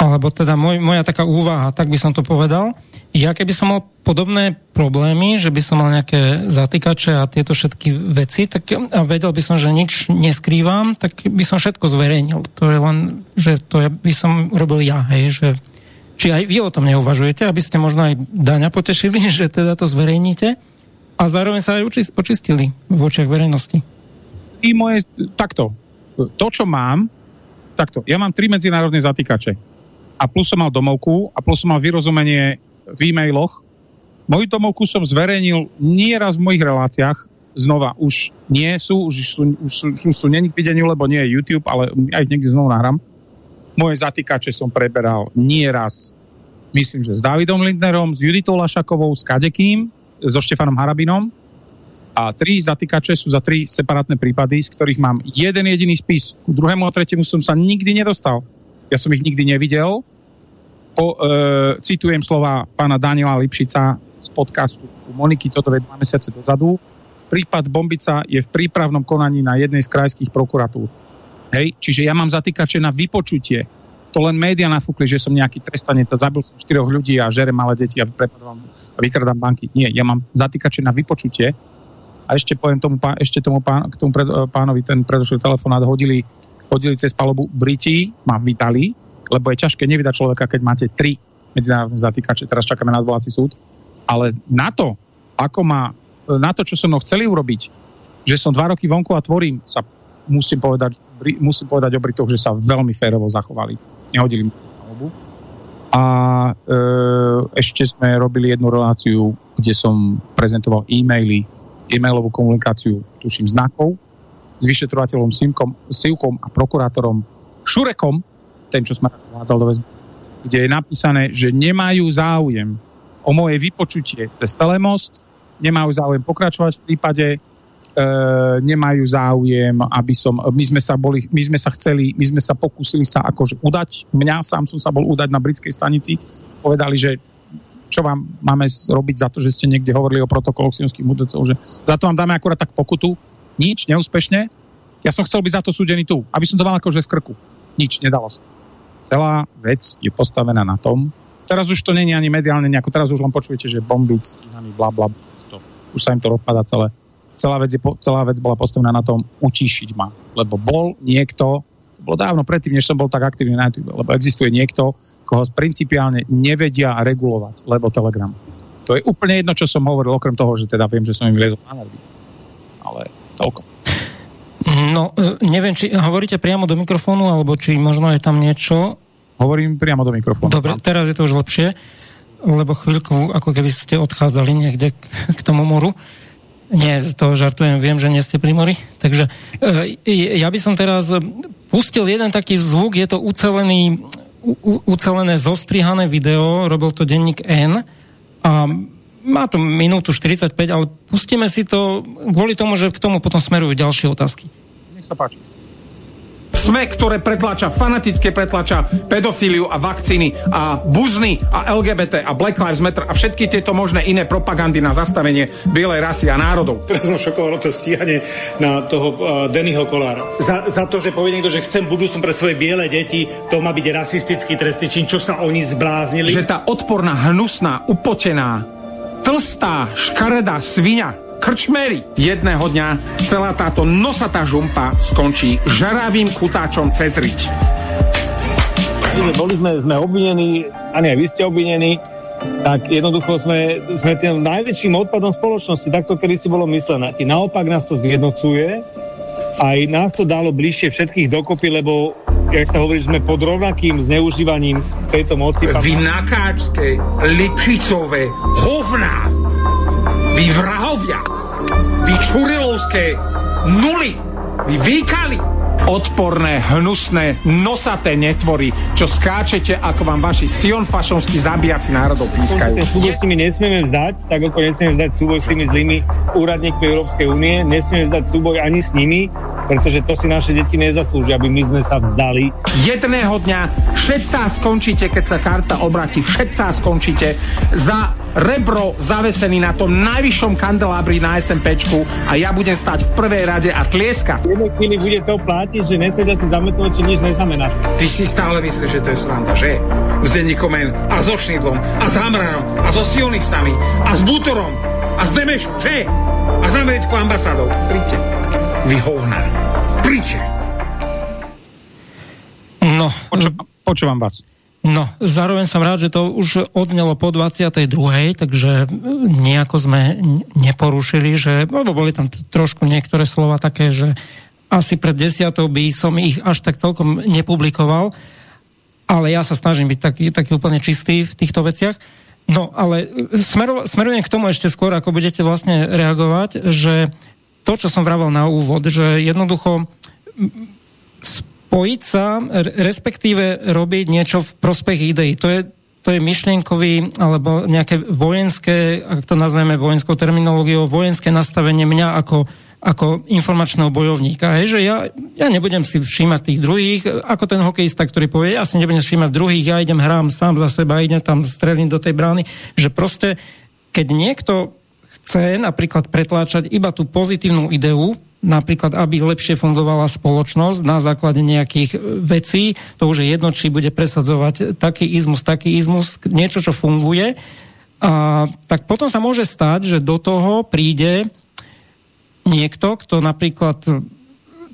alebo teda moj, moja taká úvaha, tak by som to povedal. Ja keby som mal podobné problémy, že by som mal nejaké zatýkače a tieto všetky veci, tak a vedel by som, že nič neskrývam, tak by som všetko zverejnil. To je len, že to by som robil ja, hej, že či aj vy o tom neuvažujete, aby ste možno aj Daňa potešili, že teda to zverejníte a zároveň sa aj očistili v očiach verejnosti? I moje, takto, to, čo mám, takto, ja mám tri medzinárodné zatýkače a plus som mal domovku a plus som mal vyrozumenie v e-mailoch. Moju domovku som zverejnil nieraz v mojich reláciách, znova už nie sú, už sú, už sú, už sú není k videniu, lebo nie je YouTube, ale aj niekde znovu nahrám moje zatýkače som preberal nie raz, myslím, že s Davidom Lindnerom, s Juditou Lašakovou, s Kadekým, so Štefanom Harabinom. A tri zatýkače sú za tri separátne prípady, z ktorých mám jeden jediný spis. Ku druhému a tretiemu som sa nikdy nedostal. Ja som ich nikdy nevidel. Po, e, citujem slova pána Daniela Lipšica z podcastu Moniky Todovej dva mesiace dozadu. Prípad Bombica je v prípravnom konaní na jednej z krajských prokuratúr Hej? Čiže ja mám zatýkače na vypočutie. To len média nafúkli, že som nejaký trestanec a zabil som štyroch ľudí a žerem malé deti a a vykradám banky. Nie, ja mám zatýkače na vypočutie a ešte poviem tomu, ešte tomu pán, k tomu pred, pánovi ten predošlý telefonát hodili, hodili cez palubu Briti, ma vydali, lebo je ťažké nevydať človeka, keď máte tri medzinárodné zatýkače, teraz čakáme na odvolací súd, ale na to, ako má, na to, čo som mnou chceli urobiť, že som dva roky vonku a tvorím, sa musím povedať, musím povedať o Britoch, že sa veľmi férovo zachovali. Nehodili mi cez palubu. A e, ešte sme robili jednu reláciu, kde som prezentoval e-maily, e-mailovú komunikáciu, tuším, znakov s vyšetrovateľom Simkom, Sivkom a prokurátorom Šurekom, ten, čo sme navádzal do väzby, kde je napísané, že nemajú záujem o moje vypočutie cez telemost, nemajú záujem pokračovať v prípade, nemajú záujem, aby som, my sme sa boli, my sme sa chceli, my sme sa pokúsili sa akože udať, mňa sám som sa bol udať na britskej stanici, povedali, že čo vám máme robiť za to, že ste niekde hovorili o protokoloch sionských mudrcov, že za to vám dáme akurát tak pokutu, nič, neúspešne. Ja som chcel byť za to súdený tu, aby som to mal akože z krku. Nič, nedalo sa. celá vec je postavená na tom, teraz už to není ani mediálne nejako, teraz už len počujete, že bomby, stríhaný, bla, bla, už, to, už sa im to rozpada celé. Celá vec, je, celá vec bola postavená na tom utíšiť ma, lebo bol niekto, to bolo dávno predtým, než som bol tak aktívny na YouTube, lebo existuje niekto, koho principiálne nevedia regulovať, lebo Telegram. To je úplne jedno, čo som hovoril, okrem toho, že teda viem, že som im vliezol na nervy. Ale toľko. No, e, neviem, či hovoríte priamo do mikrofónu, alebo či možno je tam niečo, Hovorím priamo do mikrofónu. Dobre, teraz je to už lepšie, lebo chvíľku, ako keby ste odchádzali niekde k tomu moru. Nie, z toho žartujem, viem, že nie ste pri mori. Takže e, ja by som teraz pustil jeden taký zvuk, je to ucelený, ucelené zostrihané video, robil to denník N a má to minútu 45, ale pustíme si to kvôli tomu, že k tomu potom smerujú ďalšie otázky. Nech sa páči. SME, ktoré pretlača, fanatické pretlača pedofíliu a vakcíny a buzny a LGBT a Black Lives Matter a všetky tieto možné iné propagandy na zastavenie bielej rasy a národov. Teraz ma šokovalo to stíhanie na toho uh, Dennyho Kolára. Za, za to, že povie niekto, že chcem budúcnosť pre svoje biele deti, to má byť rasistický trestný čin, čo sa oni zbláznili. Že tá odporná, hnusná, upotená, tlstá, škaredá svinia krčmery. Jedného dňa celá táto nosatá žumpa skončí žaravým kutáčom cez riť. Boli sme, sme obvinení, ani aj vy ste obvinení, tak jednoducho sme, sme tým najväčším odpadom spoločnosti, takto kedy si bolo myslené. I naopak nás to zjednocuje, aj nás to dalo bližšie všetkých dokopy, lebo jak sa hovorí, sme pod rovnakým zneužívaním tejto moci. Vy nakáčské, lipšicové, hovná, vy vrahovia, vy čurilovské nuly, vy výkali, odporné, hnusné, nosaté netvory, čo skáčete, ako vám vaši sionfašonskí zabíjaci národov pískajú. Ten súboj s nimi nesmieme vzdať, tak ako nesmieme vzdať súboj s tými zlými úradníkmi Európskej únie, nesmieme vzdať súboj ani s nimi, pretože to si naše deti nezaslúžia, aby my sme sa vzdali. Jedného dňa všetci skončíte, keď sa karta obratí, všetci skončíte za rebro zavesený na tom najvyššom kandelábri na SMPčku a ja budem stať v prvej rade a tlieskať. V jednej chvíli bude to platiť, že nesedia si zametovať, či nič neznamená. Ty si stále myslíš, že to je sranda, že? S Denikomen a so Šnidlom a s Hamranom a so sionistami a s Butorom a s Demešom, že? A s americkou ambasádou. Príďte. Vy hovná. Príďte. No. Počúvam, počúvam vás. No, zároveň som rád, že to už odznelo po 22. takže nejako sme neporušili, že, lebo boli tam trošku niektoré slova také, že asi pred desiatou by som ich až tak celkom nepublikoval, ale ja sa snažím byť taký, taký úplne čistý v týchto veciach. No, ale smeru, smerujem k tomu ešte skôr, ako budete vlastne reagovať, že to, čo som vravel na úvod, že jednoducho spojiť sa, respektíve robiť niečo v prospech ideí. To je, to je myšlienkový alebo nejaké vojenské, ak to nazveme vojenskou terminológiou, vojenské nastavenie mňa ako, ako informačného bojovníka. Hej, že ja, ja nebudem si všímať tých druhých, ako ten hokejista, ktorý povie, ja si nebudem všímať druhých, ja idem hrám sám za seba, idem tam strelím do tej brány, že proste, keď niekto chce napríklad pretláčať iba tú pozitívnu ideu, napríklad, aby lepšie fungovala spoločnosť na základe nejakých e, vecí, to už je jedno, či bude presadzovať taký izmus, taký izmus, niečo, čo funguje, a, tak potom sa môže stať, že do toho príde niekto, kto napríklad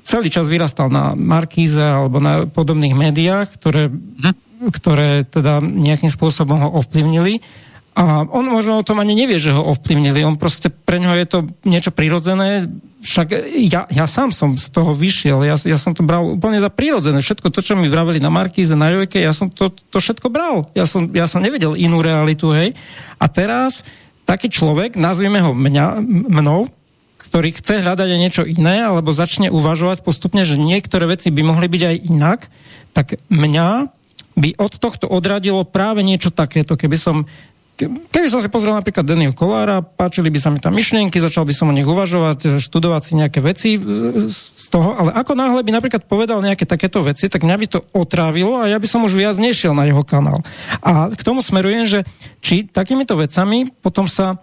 celý čas vyrastal na Markíze alebo na podobných médiách, ktoré, hm. ktoré teda nejakým spôsobom ho ovplyvnili a on možno o tom ani nevie, že ho ovplyvnili. On proste, pre ňoho je to niečo prirodzené. Však ja, ja sám som z toho vyšiel. Ja, ja som to bral úplne za prirodzené. Všetko to, čo mi vraveli na Markíze, na Jojke, ja som to, to všetko bral. Ja som, ja som nevedel inú realitu, hej. A teraz taký človek, nazvieme ho mňa, mnou, ktorý chce hľadať aj niečo iné, alebo začne uvažovať postupne, že niektoré veci by mohli byť aj inak, tak mňa by od tohto odradilo práve niečo takéto, keby som Keby som si pozrel napríklad Dennyho Kolára, páčili by sa mi tam myšlienky, začal by som o nich uvažovať, študovať si nejaké veci e, z toho, ale ako náhle by napríklad povedal nejaké takéto veci, tak mňa by to otrávilo a ja by som už viac nešiel na jeho kanál. A k tomu smerujem, že či takýmito vecami potom sa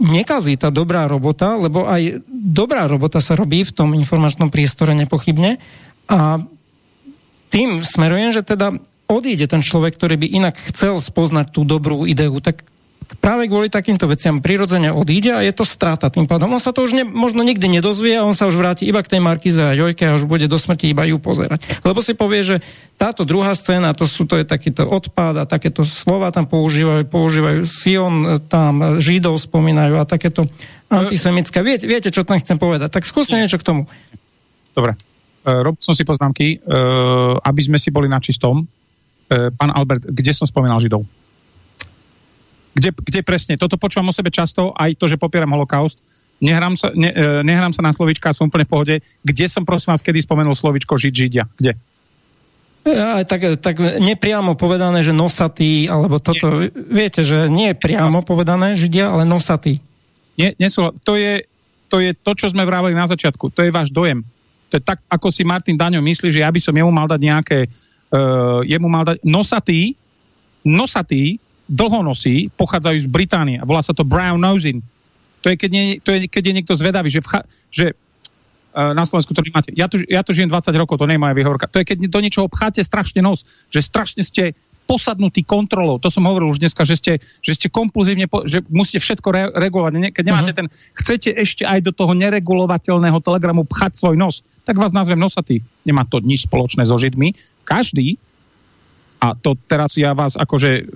nekazí tá dobrá robota, lebo aj dobrá robota sa robí v tom informačnom priestore nepochybne a tým smerujem, že teda odíde ten človek, ktorý by inak chcel spoznať tú dobrú ideu, tak práve kvôli takýmto veciam prirodzene odíde a je to strata tým pádom. On sa to už ne, možno nikdy nedozvie a on sa už vráti iba k tej Markize a Jojke a už bude do smrti iba ju pozerať. Lebo si povie, že táto druhá scéna, to sú to je takýto odpad a takéto slova tam používajú, používajú Sion, tam Židov spomínajú a takéto antisemické. Viete, viete, čo tam chcem povedať. Tak skúste niečo k tomu. Dobre. Uh, robil som si poznámky, uh, aby sme si boli na čistom. Uh, pán Albert, kde som spomínal Židov? kde, kde presne, toto počúvam o sebe často, aj to, že popieram holokaust, nehrám sa, ne, e, nehrám sa na slovička, som úplne v pohode. Kde som prosím vás kedy spomenul slovičko Žid, Židia? Kde? Ja, tak, tak nepriamo povedané, že nosatý, alebo toto, nie. viete, že nie je priamo povedané Židia, ale nosatý. Nie, nesú, to, je, to je to, čo sme vravali na začiatku. To je váš dojem. To je tak, ako si Martin Daňo myslí, že ja by som jemu mal dať nejaké, uh, jemu mal dať nosatý, nosatý dlhonosí pochádzajú z Británie a volá sa to brown nosing. To je, keď, nie, to je, keď je niekto zvedavý, že, vcha, že uh, na Slovensku to nemáte. Ja tu, ja tu žijem 20 rokov, to nie je moja. To je, keď do niečoho pcháte strašne nos, že strašne ste posadnutý kontrolou. To som hovoril už dneska, že ste, že ste kompulzívne, po, že musíte všetko re, regulovať. Keď nemáte uh-huh. ten, chcete ešte aj do toho neregulovateľného telegramu pchať svoj nos, tak vás nazvem nosatý. Nemá to nič spoločné so Židmi. Každý, a to teraz ja vás akože,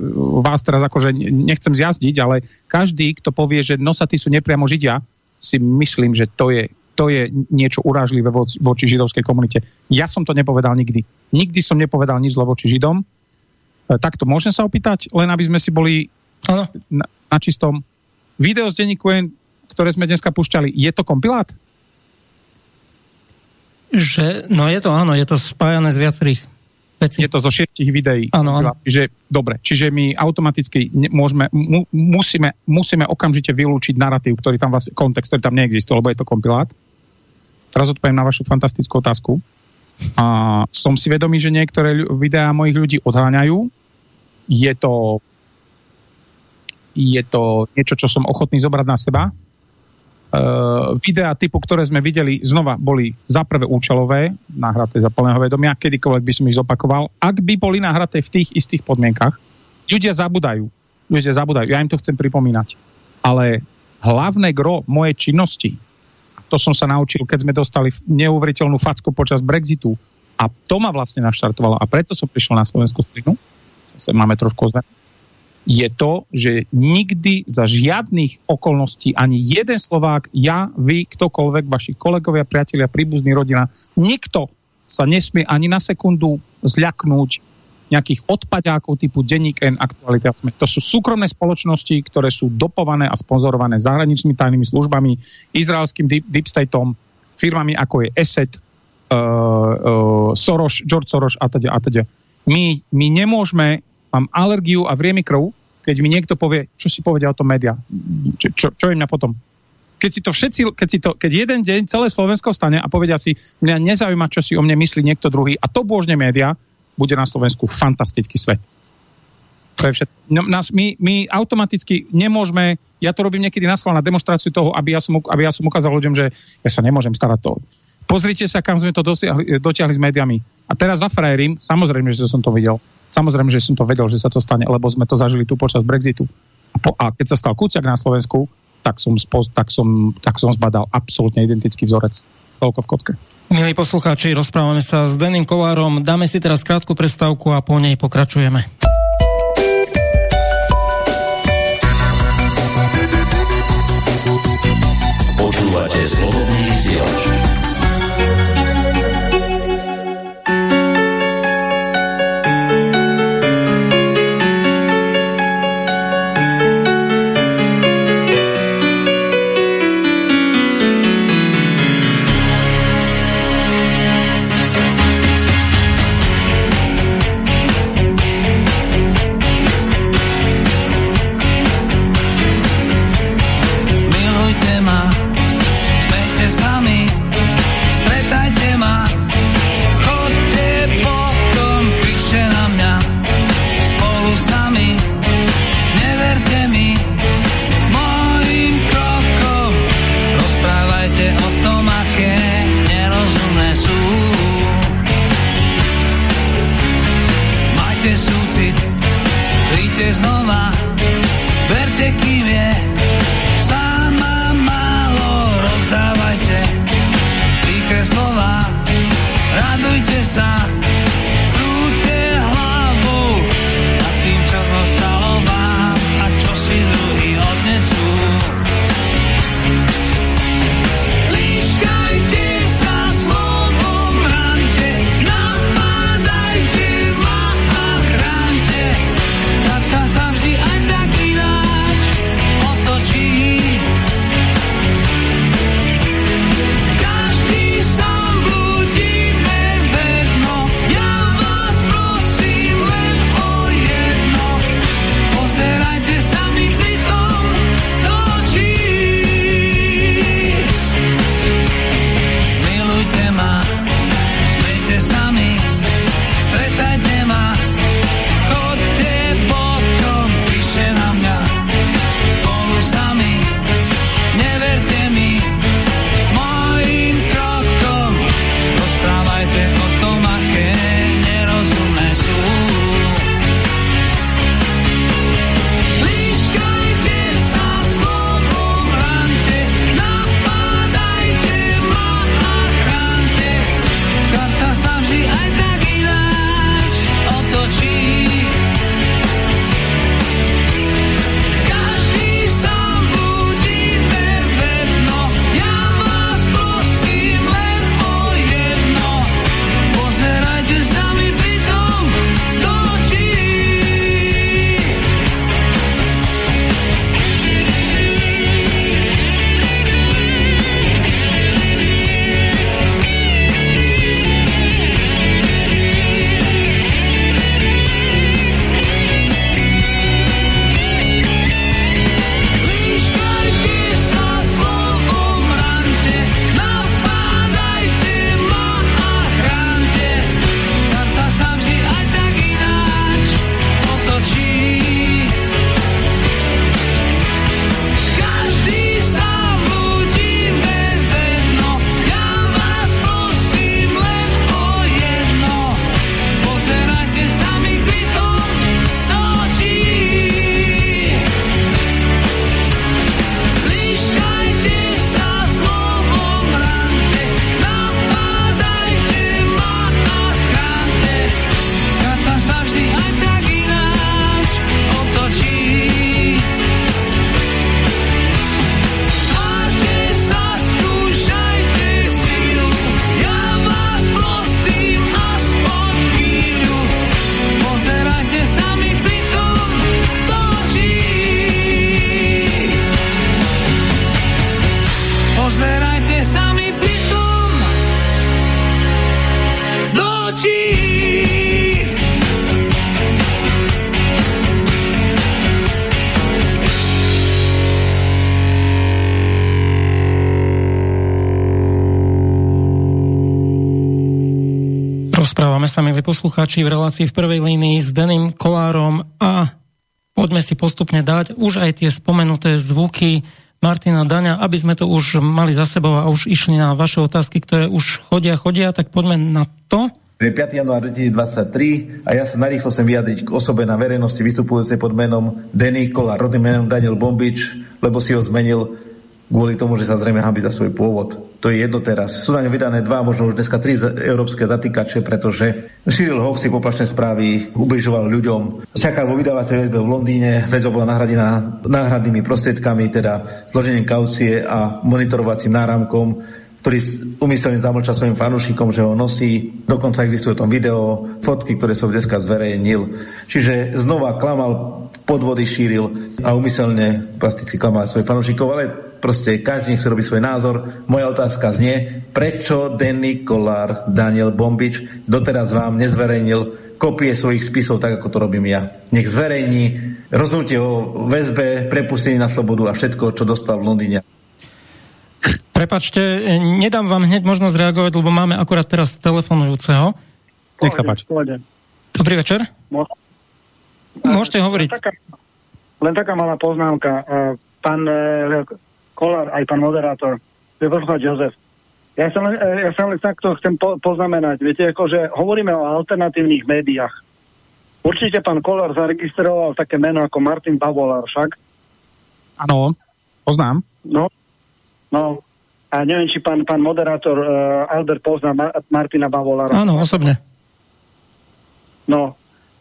vás teraz akože nechcem zjazdiť, ale každý, kto povie, že nosatí sú nepriamo židia, si myslím, že to je, to je niečo urážlivé voči, voči židovskej komunite. Ja som to nepovedal nikdy. Nikdy som nepovedal nič zlo voči židom. E, takto môžem sa opýtať, len aby sme si boli na, na čistom. Video z denníku ktoré sme dneska pušťali, je to kompilát? Že, no je to áno, je to spájané z viacerých veci. Je to zo šiestich videí. Áno, áno. Čiže, dobre, čiže my automaticky môžeme, mu, musíme, musíme okamžite vylúčiť narratív, ktorý tam vlastne, kontext, ktorý tam neexistuje, lebo je to kompilát. Teraz odpoviem na vašu fantastickú otázku. A som si vedomý, že niektoré videá mojich ľudí odháňajú. Je to je to niečo, čo som ochotný zobrať na seba, videá typu, ktoré sme videli, znova boli za prvé účelové, nahraté za plného vedomia, kedykoľvek by som ich zopakoval. Ak by boli nahraté v tých istých podmienkach, ľudia zabudajú. Ľudia zabudajú. Ja im to chcem pripomínať. Ale hlavné gro mojej činnosti, to som sa naučil, keď sme dostali neuveriteľnú facku počas Brexitu, a to ma vlastne naštartovalo. A preto som prišiel na Slovensku strinu. Máme trošku ozvem je to, že nikdy za žiadnych okolností ani jeden Slovák, ja, vy, ktokoľvek, vaši kolegovia, priatelia, príbuzní, rodina, nikto sa nesmie ani na sekundu zľaknúť nejakých odpaďákov typu Denník N, Aktualita Sme. To sú súkromné spoločnosti, ktoré sú dopované a sponzorované zahraničnými tajnými službami, izraelským deep, deep stateom, firmami ako je ESET, uh, uh, Soros, George Soros a teda teda. My, my nemôžeme mám alergiu a vrie mi krv, keď mi niekto povie, čo si povedia o tom média. Čo, čo, čo je mňa potom? Keď si to všetci, keď, si to, keď jeden deň celé Slovensko stane a povedia si, mňa nezaujíma, čo si o mne myslí niekto druhý a to božne média, bude na Slovensku fantastický svet. To je všetko. No, my, my automaticky nemôžeme, ja to robím niekedy na na demonstráciu toho, aby ja, som, aby ja som ukázal ľuďom, že ja sa nemôžem starať to. Pozrite sa, kam sme to dosiahli, dotiahli s médiami. A teraz za samozrejme, že som to videl. Samozrejme, že som to vedel, že sa to stane, lebo sme to zažili tu počas Brexitu. A, po, a keď sa stal Kuciak na Slovensku, tak som, tak som, tak som zbadal absolútne identický vzorec. Toľko v kocke. Milí poslucháči, rozprávame sa s Deným Kolárom. Dáme si teraz krátku prestávku a po nej pokračujeme. Počúvate slobodný vysielač. Poslucháči, v relácii v prvej línii s Deným Kolárom a poďme si postupne dať už aj tie spomenuté zvuky Martina Daňa, aby sme to už mali za sebou a už išli na vaše otázky, ktoré už chodia, chodia, tak poďme na to. Je 5. január 2023 a ja sa narýchlo chcem vyjadriť k osobe na verejnosti vystupujúcej pod menom Denny Kolár, rodným menom Daniel Bombič, lebo si ho zmenil kvôli tomu, že sa zrejme hábi za svoj pôvod. To je jedno teraz. Sú na ňu vydané dva, možno už dneska tri európske zatýkače, pretože šíril hoaxy, poplašné správy, ubližoval ľuďom. Čakal vo vydávacej väzbe v Londýne, väzba bola nahradená náhradnými prostriedkami, teda zložením kaucie a monitorovacím náramkom, ktorý umyselne zamlčal svojim fanúšikom, že ho nosí. Dokonca existuje tom video, fotky, ktoré som dneska zverejnil. Čiže znova klamal, podvody šíril a umyselne plasticky klamal svojich fanúšikov, ale Proste každý nech si robí svoj názor. Moja otázka znie, prečo Denny Kolár, Daniel Bombič doteraz vám nezverejnil kopie svojich spisov tak, ako to robím ja. Nech zverejní rozhodnutie o väzbe, prepustení na slobodu a všetko, čo dostal v Londýne. Prepačte, nedám vám hneď možnosť reagovať, lebo máme akorát teraz telefonujúceho. Nech sa páči. Dobrý večer. Môžete hovoriť. Len taká, len taká malá poznámka. Pán eh, Kolár, aj pán moderátor, je poslúchať Jozef. Ja sa len, ja sa len takto chcem po, poznamenať. Viete, akože hovoríme o alternatívnych médiách. Určite pán Kolár zaregistroval také meno ako Martin Bavolár, však? Áno, poznám. No, no. A neviem, či pán, pán moderátor uh, Albert pozná Ma- Martina Bavolára. Áno, osobne. No,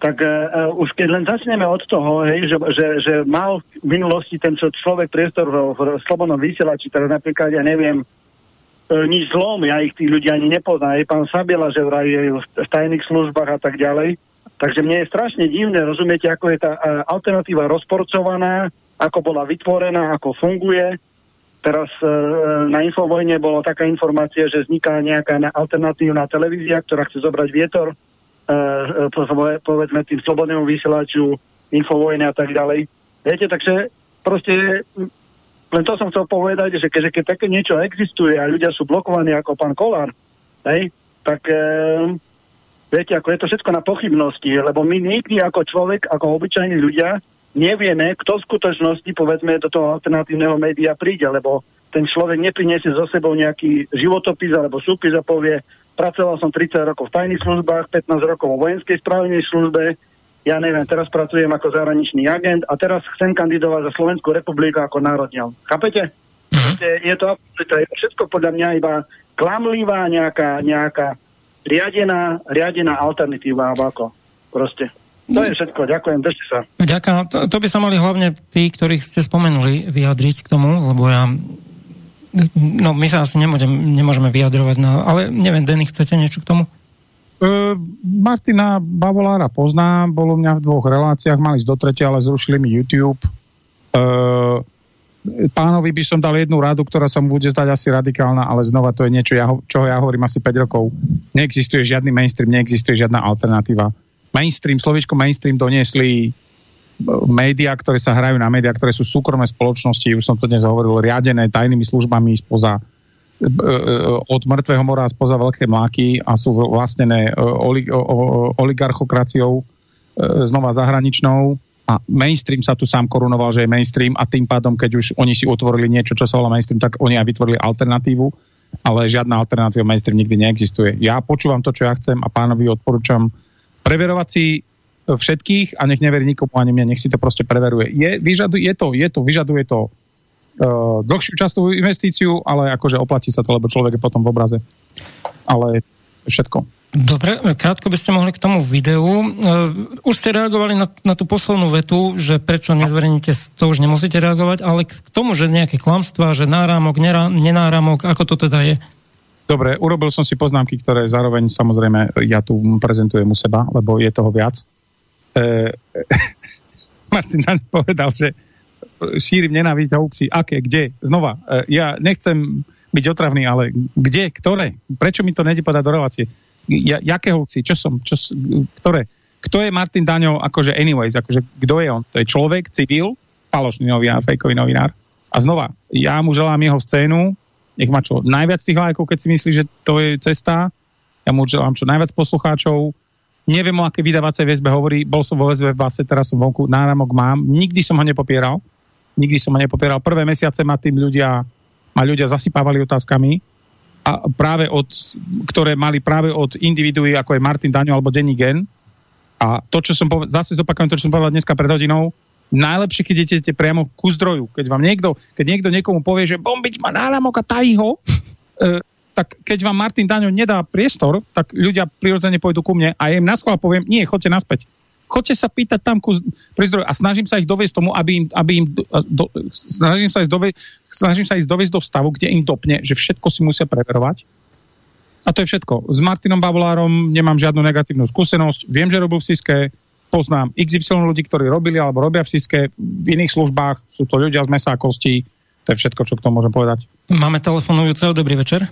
tak uh, už keď len začneme od toho, hej, že, že, že mal v minulosti ten človek priestor v, v slobodnom vysielači, teraz napríklad, ja neviem, e, nič zlom, ja ich tí ľudia ani nepoznám. Aj pán Sabiela, že vraj je v, tajných službách a tak ďalej. Takže mne je strašne divné, rozumiete, ako je tá e, alternatíva rozporcovaná, ako bola vytvorená, ako funguje. Teraz e, na Infovojne bola taká informácia, že vzniká nejaká na- alternatívna televízia, ktorá chce zobrať vietor, e, e, povedzme tým slobodnému vysielaču, Infovojne a tak ďalej. Viete, takže proste m, len to som chcel povedať, že keď, keď také niečo existuje a ľudia sú blokovaní ako pán Kolár, hej, tak e, viete, ako je to všetko na pochybnosti, lebo my nikdy ako človek, ako obyčajní ľudia nevieme, kto v skutočnosti, povedzme, do toho alternatívneho média príde, lebo ten človek nepriniesie so sebou nejaký životopis alebo súpis a povie, pracoval som 30 rokov v tajných službách, 15 rokov vo vojenskej správnej službe, ja neviem, teraz pracujem ako zahraničný agent a teraz chcem kandidovať za Slovenskú republiku ako národňal. Chápete? Proste Je to je všetko podľa mňa iba klamlivá nejaká, nejaká riadená, riadená alternatíva, alebo ako. Proste. To je všetko. Ďakujem. Držte sa. Vďaka. To, to by sa mali hlavne tí, ktorých ste spomenuli, vyjadriť k tomu, lebo ja... No, my sa asi nemôžem, nemôžeme vyjadrovať, na, ale neviem, Denny, chcete niečo k tomu? Uh, Martina Bavolára poznám, bol u mňa v dvoch reláciách, mali ísť do tretia, ale zrušili mi YouTube. Uh, pánovi by som dal jednu radu, ktorá sa mu bude zdať asi radikálna, ale znova to je niečo, ja, ho- čoho ja hovorím asi 5 rokov. Neexistuje žiadny mainstream, neexistuje žiadna alternatíva. Mainstream, slovičko mainstream doniesli e, médiá, ktoré sa hrajú na médiá, ktoré sú súkromné spoločnosti, už som to dnes hovoril, riadené tajnými službami spoza e, e, od mŕtvého mora spoza veľké mláky a sú vlastnené e, oligarchokraciou znova zahraničnou a mainstream sa tu sám korunoval, že je mainstream a tým pádom, keď už oni si utvorili niečo, čo sa volá mainstream, tak oni aj vytvorili alternatívu, ale žiadna alternatíva mainstream nikdy neexistuje. Ja počúvam to, čo ja chcem a pánovi odporúčam preverovať si všetkých a nech neverí nikomu ani mne, nech si to proste preveruje. Je, vyžaduje, je to, je to, vyžaduje to uh, dlhšiu častovú investíciu, ale akože oplatí sa to, lebo človek je potom v obraze. Ale všetko. Dobre, krátko by ste mohli k tomu videu. Uh, už ste reagovali na, na tú poslednú vetu, že prečo nezverejníte, to už nemusíte reagovať, ale k tomu, že nejaké klamstvá, že náramok, nerá, nenáramok, ako to teda je? Dobre, urobil som si poznámky, ktoré zároveň samozrejme ja tu prezentujem u seba, lebo je toho viac. E, <laughs> Martin Dan povedal, že šírim nenávisť a. Aké? Kde? Znova. E, ja nechcem byť otravný, ale kde? Ktoré? Prečo mi to nejde podať do relácie? Ja, jaké hoaxy? Čo som? Čo, ktoré? Kto je Martin Daňo? Akože anyways, akože kto je on? To je človek, civil, falošný novinár, fejkový novinár. A znova, ja mu želám jeho scénu, nech má čo najviac tých lajkov, keď si myslí, že to je cesta. Ja mu želám čo najviac poslucháčov. Neviem, o aké vydávacej väzbe hovorí. Bol som vo väzbe v base, teraz som vonku. Náramok mám. Nikdy som ho nepopieral. Nikdy som ho nepopieral. Prvé mesiace ma tým ľudia, ma ľudia zasypávali otázkami a práve od, ktoré mali práve od individuí, ako je Martin Daňo alebo Denny Gen. A to, čo som povedal, zase zopakujem to, čo som povedal dneska pred hodinou, najlepšie, keď idete priamo ku zdroju. Keď vám niekto, keď niekto niekomu povie, že bombiť ma náramok a tají ho, <laughs> e, tak keď vám Martin Daňo nedá priestor, tak ľudia prirodzene pôjdu ku mne a ja im na poviem, nie, choďte naspäť. Choďte sa pýtať tam ku, pri a snažím sa ich doviesť tomu, aby im, aby im do, snažím, sa ísť dovie, snažím sa ísť doviesť do stavu, kde im dopne, že všetko si musia preverovať. A to je všetko. S Martinom Bavolárom nemám žiadnu negatívnu skúsenosť. Viem, že robil v Siske, poznám XY ľudí, ktorí robili alebo robia v Siske v iných službách. Sú to ľudia z mesa a kostí. To je všetko, čo k tomu môžem povedať. Máme telefonujúceho, dobrý večer.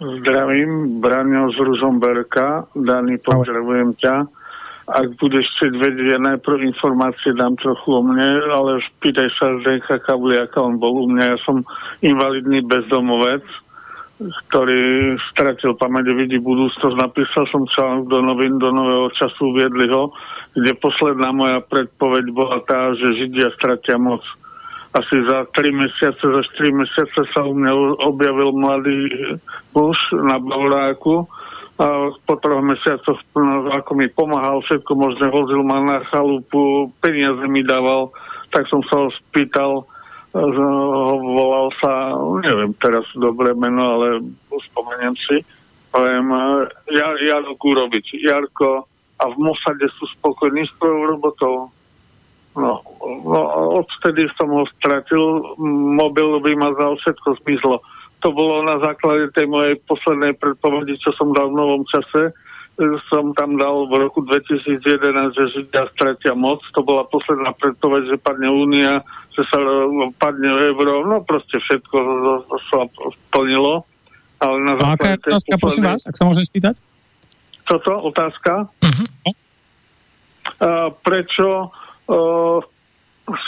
Zdravím, Braňo z Ruzomberka. Dani, pozdravujem ťa. Ak budeš chcieť vedieť, ja najprv informácie dám trochu o mne, ale pýtaj sa Zdenka Kabliaka, on bol u mňa, ja som invalidný bezdomovec, ktorý stratil pamäť, vidí budúcnosť. Napísal som článok do novín, do nového času, viedli ho, kde posledná moja predpoveď bola tá, že Židia stratia moc asi za 3 mesiace, za 4 mesiace sa u mňa objavil mladý muž na Bavoráku. a po troch mesiacoch, no, ako mi pomáhal, všetko možné, vozil ma na chalupu, peniaze mi dával, tak som sa ho spýtal, že ho volal sa, neviem teraz dobré meno, ale spomeniem si, poviem, Jar, Jarok urobiť. Jarko, a v Mosade sú spokojní s tvojou robotou. No, no, odvtedy som ho stratil, mobil vymazal, všetko zmizlo to bolo na základe tej mojej poslednej predpovedi, čo som dal v novom čase. Som tam dal v roku 2011, že Židia stratia moc. To bola posledná predpoveď, že padne Únia, že sa padne euro. No proste všetko sa splnilo. Ale na A aká je otázka, poslednej... prosím vás, ak sa môžem spýtať? Toto, otázka? Uh-huh. Uh, prečo uh,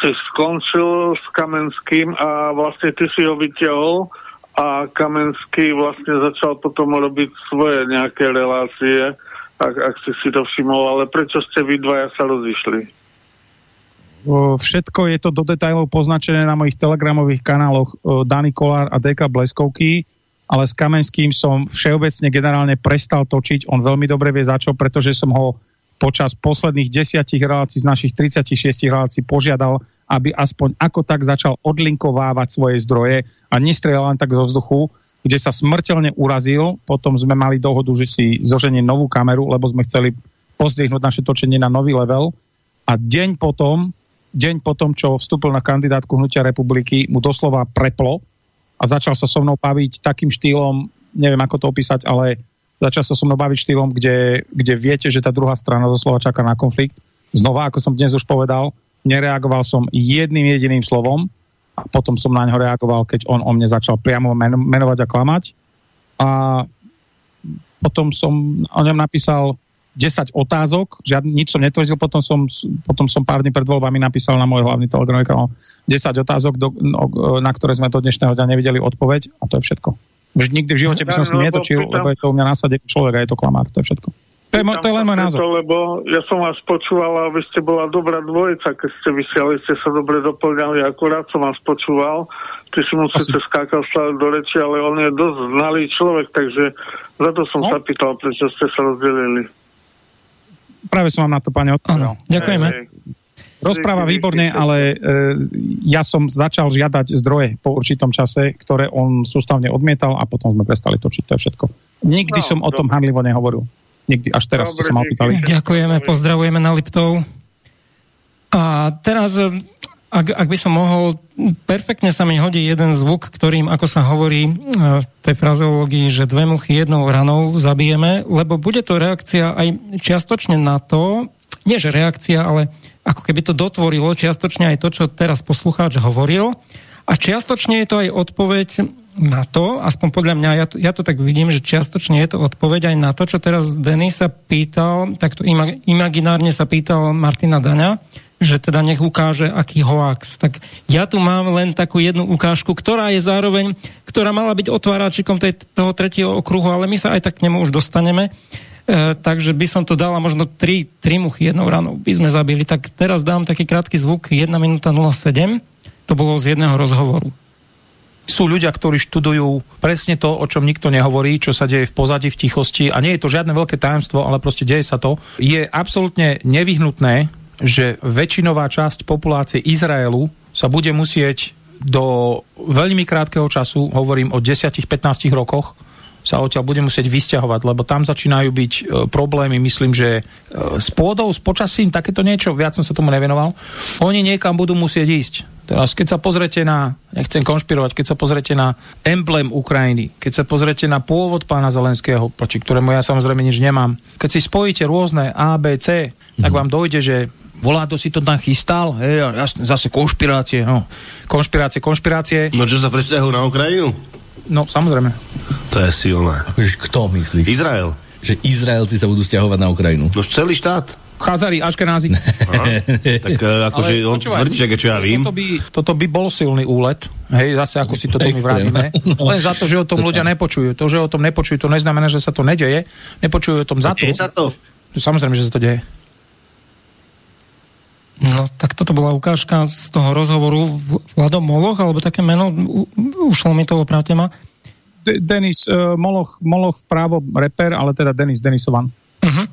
si skončil s Kamenským a vlastne ty si ho vyťahol a Kamenský vlastne začal potom robiť svoje nejaké relácie, ak, ak si si to všimol, ale prečo ste vy dvaja sa rozišli? Všetko je to do detajlov poznačené na mojich telegramových kanáloch Dani Kolár a Deka Bleskovky, ale s Kamenským som všeobecne generálne prestal točiť. On veľmi dobre vie za pretože som ho počas posledných desiatich relácií z našich 36 relácií požiadal, aby aspoň ako tak začal odlinkovávať svoje zdroje a nestrelal len tak zo vzduchu, kde sa smrteľne urazil. Potom sme mali dohodu, že si zoženie novú kameru, lebo sme chceli pozdvihnúť naše točenie na nový level. A deň potom, deň potom, čo vstúpil na kandidátku Hnutia republiky, mu doslova preplo a začal sa so mnou baviť takým štýlom, neviem ako to opísať, ale Začal sa so mnou baviť štýlom, kde, kde viete, že tá druhá strana doslova čaká na konflikt. Znova, ako som dnes už povedal, nereagoval som jedným jediným slovom a potom som na ňo reagoval, keď on o mne začal priamo men- menovať a klamať. A potom som o ňom napísal 10 otázok, žiad, nič som netvrdil, potom som, potom som pár dní pred voľbami napísal na môj hlavný telegramový kanál 10 otázok, do, no, na ktoré sme do dnešného dňa nevideli odpoveď a to je všetko. Nikdy v živote by som si netočil, lebo je to u mňa násade človek a je to klamár, to je všetko. To je, to je len môj názor. To, lebo ja som vás počúval a vy ste bola dobrá dvojica, keď ste vysiali, ste sa dobre doplňali, akurát som vás počúval. Ty si mu síce skákal stále do reči, ale on je dosť znalý človek, takže za to som no? sa pýtal, prečo ste sa rozdelili. Práve som vám na to, pane, odpovedal. Ďakujeme. Hej, hej. Rozpráva výborne, ale e, ja som začal žiadať zdroje po určitom čase, ktoré on sústavne odmietal a potom sme prestali točiť. To je všetko. Nikdy no, som o tom handlivo nehovoril. Nikdy, až teraz ste sa ma opýtali. Ďakujeme, pozdravujeme na Liptov. A teraz, e, ak, ak by som mohol, perfektne sa mi hodí jeden zvuk, ktorým, ako sa hovorí e, v tej frazeológii, že dve muchy jednou ranou zabijeme, lebo bude to reakcia aj čiastočne na to, nie že reakcia, ale ako keby to dotvorilo čiastočne aj to, čo teraz poslucháč hovoril. A čiastočne je to aj odpoveď na to, aspoň podľa mňa, ja to, ja to tak vidím, že čiastočne je to odpoveď aj na to, čo teraz Denis sa pýtal, takto imaginárne sa pýtal Martina Daňa, že teda nech ukáže, aký hoax. Tak ja tu mám len takú jednu ukážku, ktorá je zároveň, ktorá mala byť otváračikom tej, toho tretieho okruhu, ale my sa aj tak k nemu už dostaneme. E, takže by som to dala možno 3, 3 muchy jednou ranou by sme zabili. Tak teraz dám taký krátky zvuk 1 minúta 07. To bolo z jedného rozhovoru. Sú ľudia, ktorí študujú presne to, o čom nikto nehovorí, čo sa deje v pozadí, v tichosti a nie je to žiadne veľké tajomstvo, ale proste deje sa to. Je absolútne nevyhnutné, že väčšinová časť populácie Izraelu sa bude musieť do veľmi krátkeho času, hovorím o 10-15 rokoch, sa odtiaľ bude musieť vysťahovať, lebo tam začínajú byť e, problémy, myslím, že e, s pôdou, s počasím, takéto niečo, viac som sa tomu nevenoval. Oni niekam budú musieť ísť. Teraz, keď sa pozrete na, nechcem konšpirovať, keď sa pozrete na emblém Ukrajiny, keď sa pozrete na pôvod pána Zelenského, proti ktorému ja samozrejme nič nemám, keď si spojíte rôzne A, B, C, tak mhm. vám dojde, že volá, to si to tam chystal, hej, jasne, zase konšpirácie, no. Konšpirácie, konšpirácie. No čo sa presťahujú na Ukrajinu? No, samozrejme. To je silné. Kto myslí? Izrael. Že Izraelci sa budú stiahovať na Ukrajinu. No celý štát. Chazari, Aškenázi. tak uh, akože on tvrdí, že čo ja vím. Toto by, toto by bol silný úlet. Hej, zase ako si to tomu vrátime. <laughs> No. Len za to, že o tom ľudia nepočujú. To, že o tom nepočujú, to neznamená, že sa to nedeje. Nepočujú o tom za to. sa to? Samozrejme, že sa to deje. No, tak toto bola ukážka z toho rozhovoru Vladom Moloch, alebo také meno, ušlo mi to, opravte ma. De- Denis uh, Moloch, Moloch vpravo reper, ale teda Denis Denisovan. Uh-huh.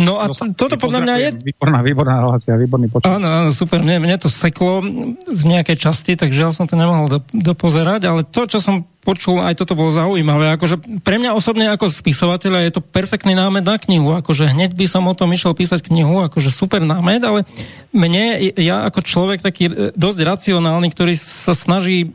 No a t- toto podľa mňa je... Výborná, výborná relácia, výborný počet. Áno, áno, super, mne, mne to seklo v nejakej časti, takže ja som to nemohol do, dopozerať, ale to, čo som počul, aj toto bolo zaujímavé. Akože pre mňa osobne ako spisovateľa je to perfektný námed na knihu, akože hneď by som o tom išiel písať knihu, akože super námed, ale mne, ja ako človek taký e, dosť racionálny, ktorý sa snaží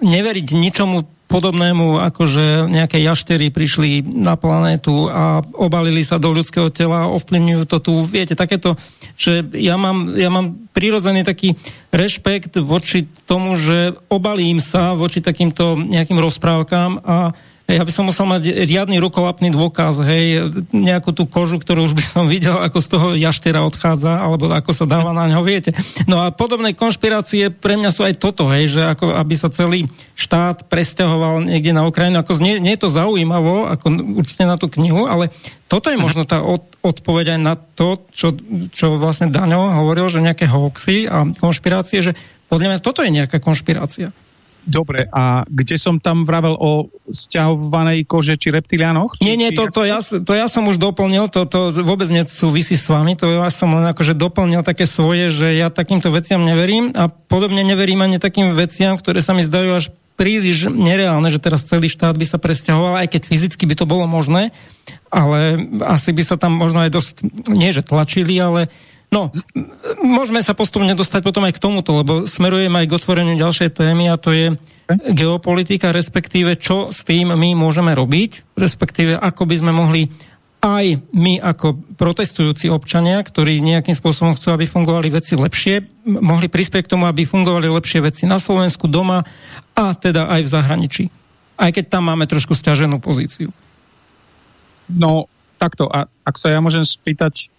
neveriť ničomu podobnému, ako že nejaké jaštery prišli na planétu a obalili sa do ľudského tela a ovplyvňujú to tu. Viete, takéto, že ja mám, ja mám prirodzený taký rešpekt voči tomu, že obalím sa voči takýmto nejakým rozprávkam a ja by som musel mať riadny rukolapný dôkaz, hej, nejakú tú kožu, ktorú už by som videl, ako z toho jaštera odchádza, alebo ako sa dáva na ňo, viete. No a podobné konšpirácie pre mňa sú aj toto, hej, že ako aby sa celý štát presťahoval niekde na Ukrajinu, ako nie, nie je to zaujímavo, ako určite na tú knihu, ale toto je možno tá od, odpoveď aj na to, čo, čo vlastne Daňo hovoril, že nejaké hoaxy a konšpirácie, že podľa mňa toto je nejaká konšpirácia. Dobre, a kde som tam vravel o stiahovanej kože či reptilianoch? Nie, nie, to, to, ja, to ja som už doplnil, to, to vôbec nesúvisí s vami, to ja som len akože doplnil také svoje, že ja takýmto veciam neverím a podobne neverím ani takým veciam, ktoré sa mi zdajú až príliš nereálne, že teraz celý štát by sa presťahoval, aj keď fyzicky by to bolo možné, ale asi by sa tam možno aj dosť, nie že tlačili, ale No, môžeme sa postupne dostať potom aj k tomuto, lebo smerujem aj k otvoreniu ďalšej témy a to je geopolitika, respektíve čo s tým my môžeme robiť, respektíve ako by sme mohli aj my ako protestujúci občania, ktorí nejakým spôsobom chcú, aby fungovali veci lepšie, mohli prispieť k tomu, aby fungovali lepšie veci na Slovensku, doma a teda aj v zahraničí. Aj keď tam máme trošku stiaženú pozíciu. No, takto. A ak sa ja môžem spýtať,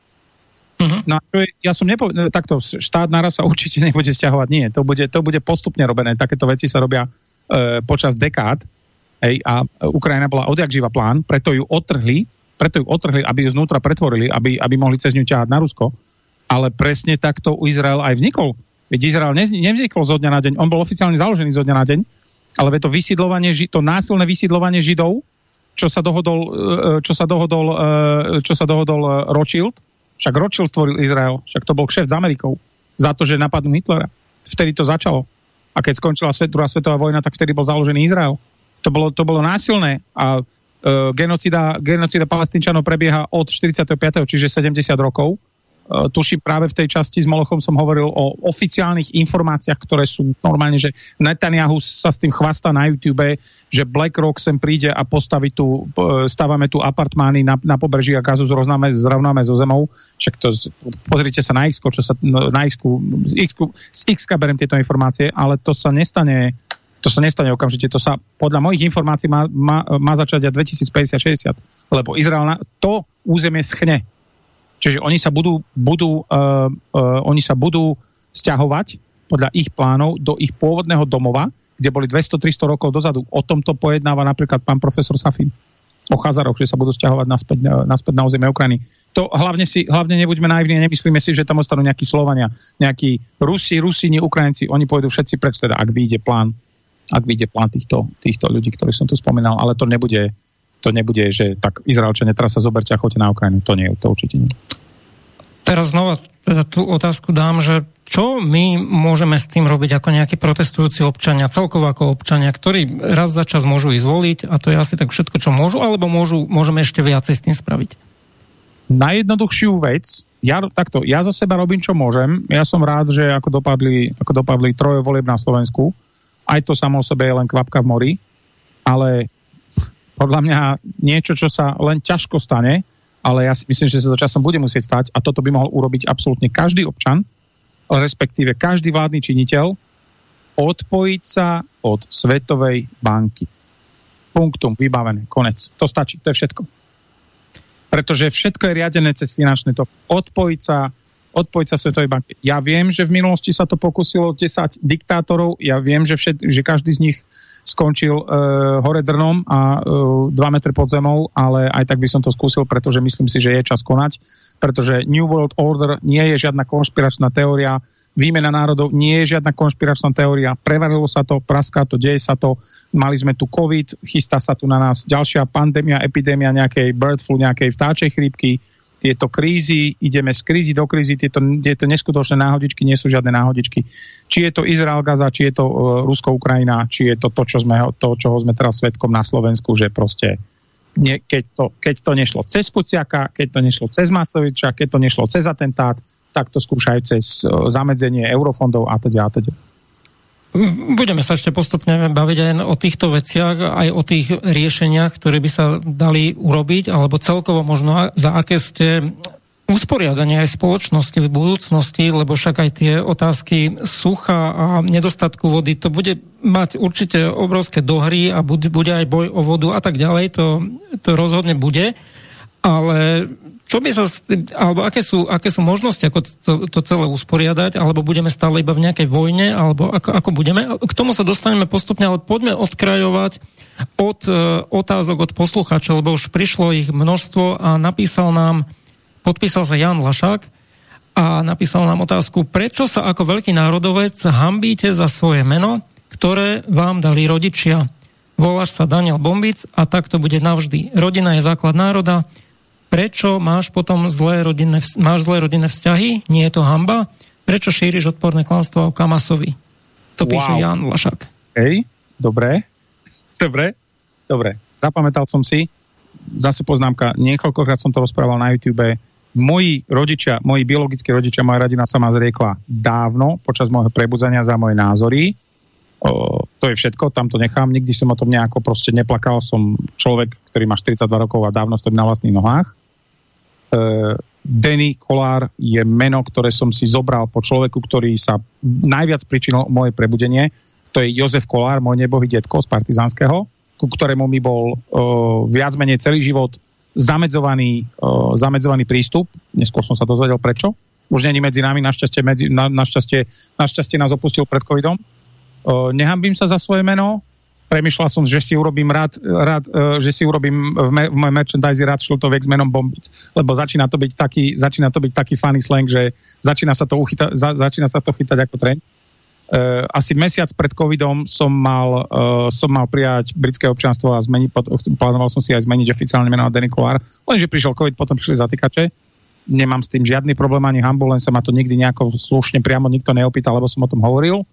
Uh-huh. No čo je, ja som nepovedal, takto štát naraz sa <laughs> určite nebude stiahovať, nie, to bude, to bude postupne robené, takéto veci sa robia e, počas dekád, hej, a Ukrajina bola odjak živa plán, preto ju otrhli, preto ju otrhli, aby ju znútra pretvorili, aby, aby mohli cez ňu ťahať na Rusko, ale presne takto u Izrael aj vznikol. Veď Izrael nevznikol zo dňa na deň, on bol oficiálne založený zo dňa na deň, ale to vysídlovanie, to násilné vysídlovanie Židov, čo sa dohodol, e, čo sa dohodol, e, čo sa dohodol e, Rothschild, však Rothschild tvoril Izrael, však to bol kšeft s Amerikou za to, že napadnú Hitlera. Vtedy to začalo. A keď skončila svet, druhá svetová vojna, tak vtedy bol založený Izrael. To bolo, to bolo násilné a e, genocida, genocida palestínčanov prebieha od 45. čiže 70 rokov tuším práve v tej časti s Molochom som hovoril o oficiálnych informáciách, ktoré sú normálne, že Netanyahu sa s tým chvasta na YouTube, že BlackRock sem príde a postaví tu, e, stávame tu apartmány na, na pobreží a gazu zrovnáme, zrovnáme so zemou. Však to, pozrite sa na X, čo sa no, na X, z X, z X berem tieto informácie, ale to sa nestane to sa nestane okamžite, to sa podľa mojich informácií má, má, má začať aj 2050-60, lebo Izrael na, to územie schne Čiže oni sa budú, budú, uh, uh, oni sa budú stiahovať podľa ich plánov do ich pôvodného domova, kde boli 200-300 rokov dozadu. O tomto pojednáva napríklad pán profesor Safin o Chazaroch, že sa budú stiahovať naspäť, naspäť na územie Ukrajiny. To hlavne, si, hlavne nebuďme naivní, nemyslíme si, že tam ostanú nejakí Slovania, nejakí Rusi, Rusini, Ukrajinci, oni pôjdu všetci preč, teda ak vyjde plán, ak vyjde plán týchto, týchto ľudí, ktorých som tu spomínal, ale to nebude, to nebude, že tak Izraelčania teraz sa zoberte a choďte na Ukrajinu. To nie, to určite nie. Teraz znova teda tú otázku dám, že čo my môžeme s tým robiť ako nejakí protestujúci občania, celkovo ako občania, ktorí raz za čas môžu ísť voliť a to je asi tak všetko, čo môžu, alebo môžu, môžeme ešte viacej s tým spraviť? Najjednoduchšiu vec, ja, takto, ja za seba robím, čo môžem. Ja som rád, že ako dopadli, ako dopadli troje volieb na Slovensku. Aj to samo o sebe je len kvapka v mori, ale podľa mňa niečo, čo sa len ťažko stane, ale ja si myslím, že sa to časom bude musieť stať a toto by mohol urobiť absolútne každý občan, respektíve každý vládny činiteľ, odpojiť sa od Svetovej banky. Punktum, vybavené, konec. To stačí, to je všetko. Pretože všetko je riadené cez finančné to. Odpojiť sa, odpojiť sa Svetovej banky. Ja viem, že v minulosti sa to pokusilo 10 diktátorov, ja viem, že, všet, že každý z nich skončil uh, hore drnom a uh, 2 metre pod zemou, ale aj tak by som to skúsil, pretože myslím si, že je čas konať, pretože New World Order nie je žiadna konšpiračná teória, výmena národov, nie je žiadna konšpiračná teória, prevarilo sa to, praská to, deje sa to, mali sme tu COVID, chystá sa tu na nás ďalšia pandémia, epidémia nejakej bird flu, nejakej vtáčej chrípky, tieto krízy, ideme z krízy do krízy, tieto, tieto neskutočné náhodičky nie sú žiadne náhodičky. Či je to Izrael, Gaza, či je to uh, Rusko, Ukrajina, či je to to, čo sme, to, čoho sme teraz svetkom na Slovensku, že proste nie, keď, to, keď to nešlo cez Kuciaka, keď to nešlo cez Macoviča, keď to nešlo cez atentát, tak to skúšajú cez uh, zamedzenie eurofondov a teda a teda. Budeme sa ešte postupne baviť aj o týchto veciach, aj o tých riešeniach, ktoré by sa dali urobiť, alebo celkovo možno za aké ste usporiadanie aj spoločnosti v budúcnosti, lebo však aj tie otázky sucha a nedostatku vody, to bude mať určite obrovské dohry a bude, aj boj o vodu a tak ďalej, to, to rozhodne bude. Ale čo by sa, alebo aké sú, aké sú možnosti, ako to, to celé usporiadať, alebo budeme stále iba v nejakej vojne, alebo ako, ako budeme. K tomu sa dostaneme postupne, ale poďme odkrajovať od e, otázok od poslucháčov, lebo už prišlo ich množstvo a napísal nám, podpísal sa Jan Lašák a napísal nám otázku, prečo sa ako veľký národovec hambíte za svoje meno, ktoré vám dali rodičia. Voláš sa Daniel Bombic a tak to bude navždy. Rodina je základ národa, Prečo máš potom zlé rodinné, máš zlé rodinné vzťahy? Nie je to hamba? Prečo šíriš odporné klamstvo o Kamasovi? To píše wow. Jan Lašak. Hej, dobre, <laughs> dobre, dobre. Zapamätal som si, zase poznámka, niekoľkokrát som to rozprával na YouTube, moji rodičia, moji biologickí rodičia, moja rodina sa ma zriekla dávno, počas môjho prebudzania za moje názory. O, to je všetko, tam to nechám, nikdy som o tom nejako proste neplakal, som človek, ktorý má 42 rokov a dávno stojím na vlastných nohách. Uh, Denny Kolár je meno, ktoré som si zobral po človeku, ktorý sa najviac pričinil moje prebudenie. To je Jozef Kolár, môj nebohý detko z Partizánskeho, ku ktorému mi bol uh, viac menej celý život zamedzovaný, uh, zamedzovaný prístup. Neskôr som sa dozvedel prečo. Už není medzi nami, našťastie, medzi, na, našťastie, našťastie nás opustil pred covidom. Uh, nehambím sa za svoje meno, premyšľal som, že si urobím rád, rád uh, že si urobím v, me, v mojej merchandise rád šľutovek s menom Bombic, lebo začína to byť taký, začína to byť taký funny slang, že začína sa to, uchyta, za, začína sa to chytať ako trend. Uh, asi mesiac pred covidom som mal, uh, som mal prijať britské občianstvo a zmeniť, plánoval som si aj zmeniť oficiálne meno Danny Kolar, lenže prišiel covid, potom prišli zatýkače. Nemám s tým žiadny problém ani hambu, len sa ma to nikdy nejako slušne priamo nikto neopýtal, lebo som o tom hovoril.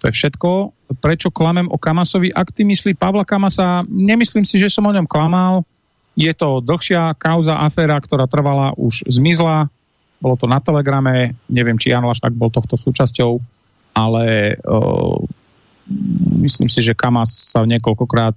To je všetko. Prečo klamem o Kamasovi? Ak ty myslí Pavla Kamasa, nemyslím si, že som o ňom klamal. Je to dlhšia kauza, aféra, ktorá trvala, už zmizla. Bolo to na Telegrame, neviem, či Jan Lašák bol tohto súčasťou, ale uh, myslím si, že Kamas sa niekoľkokrát,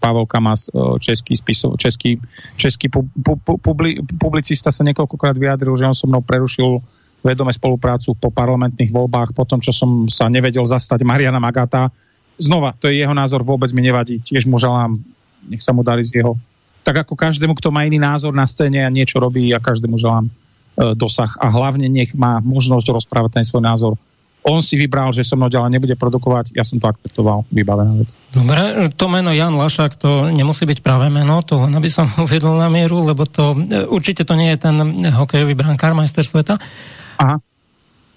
Pavel Kamas, český, spisov, český, český pu, pu, pu, publi, publicista sa niekoľkokrát vyjadril, že on so mnou prerušil vedome spoluprácu po parlamentných voľbách, po tom, čo som sa nevedel zastať Mariana Magata. Znova, to je jeho názor, vôbec mi nevadí. Tiež mu želám, nech sa mu darí z jeho. Tak ako každému, kto má iný názor na scéne a niečo robí, a každému želám e, dosah. A hlavne nech má možnosť rozprávať ten svoj názor. On si vybral, že so mnou ďalej nebude produkovať, ja som to akceptoval, vybavená vec. Dobre, to meno Jan Lašák, to nemusí byť práve meno, to len aby som <laughs> uvedol na mieru, lebo to e, určite to nie je ten hokejový brankár majster sveta. Aha.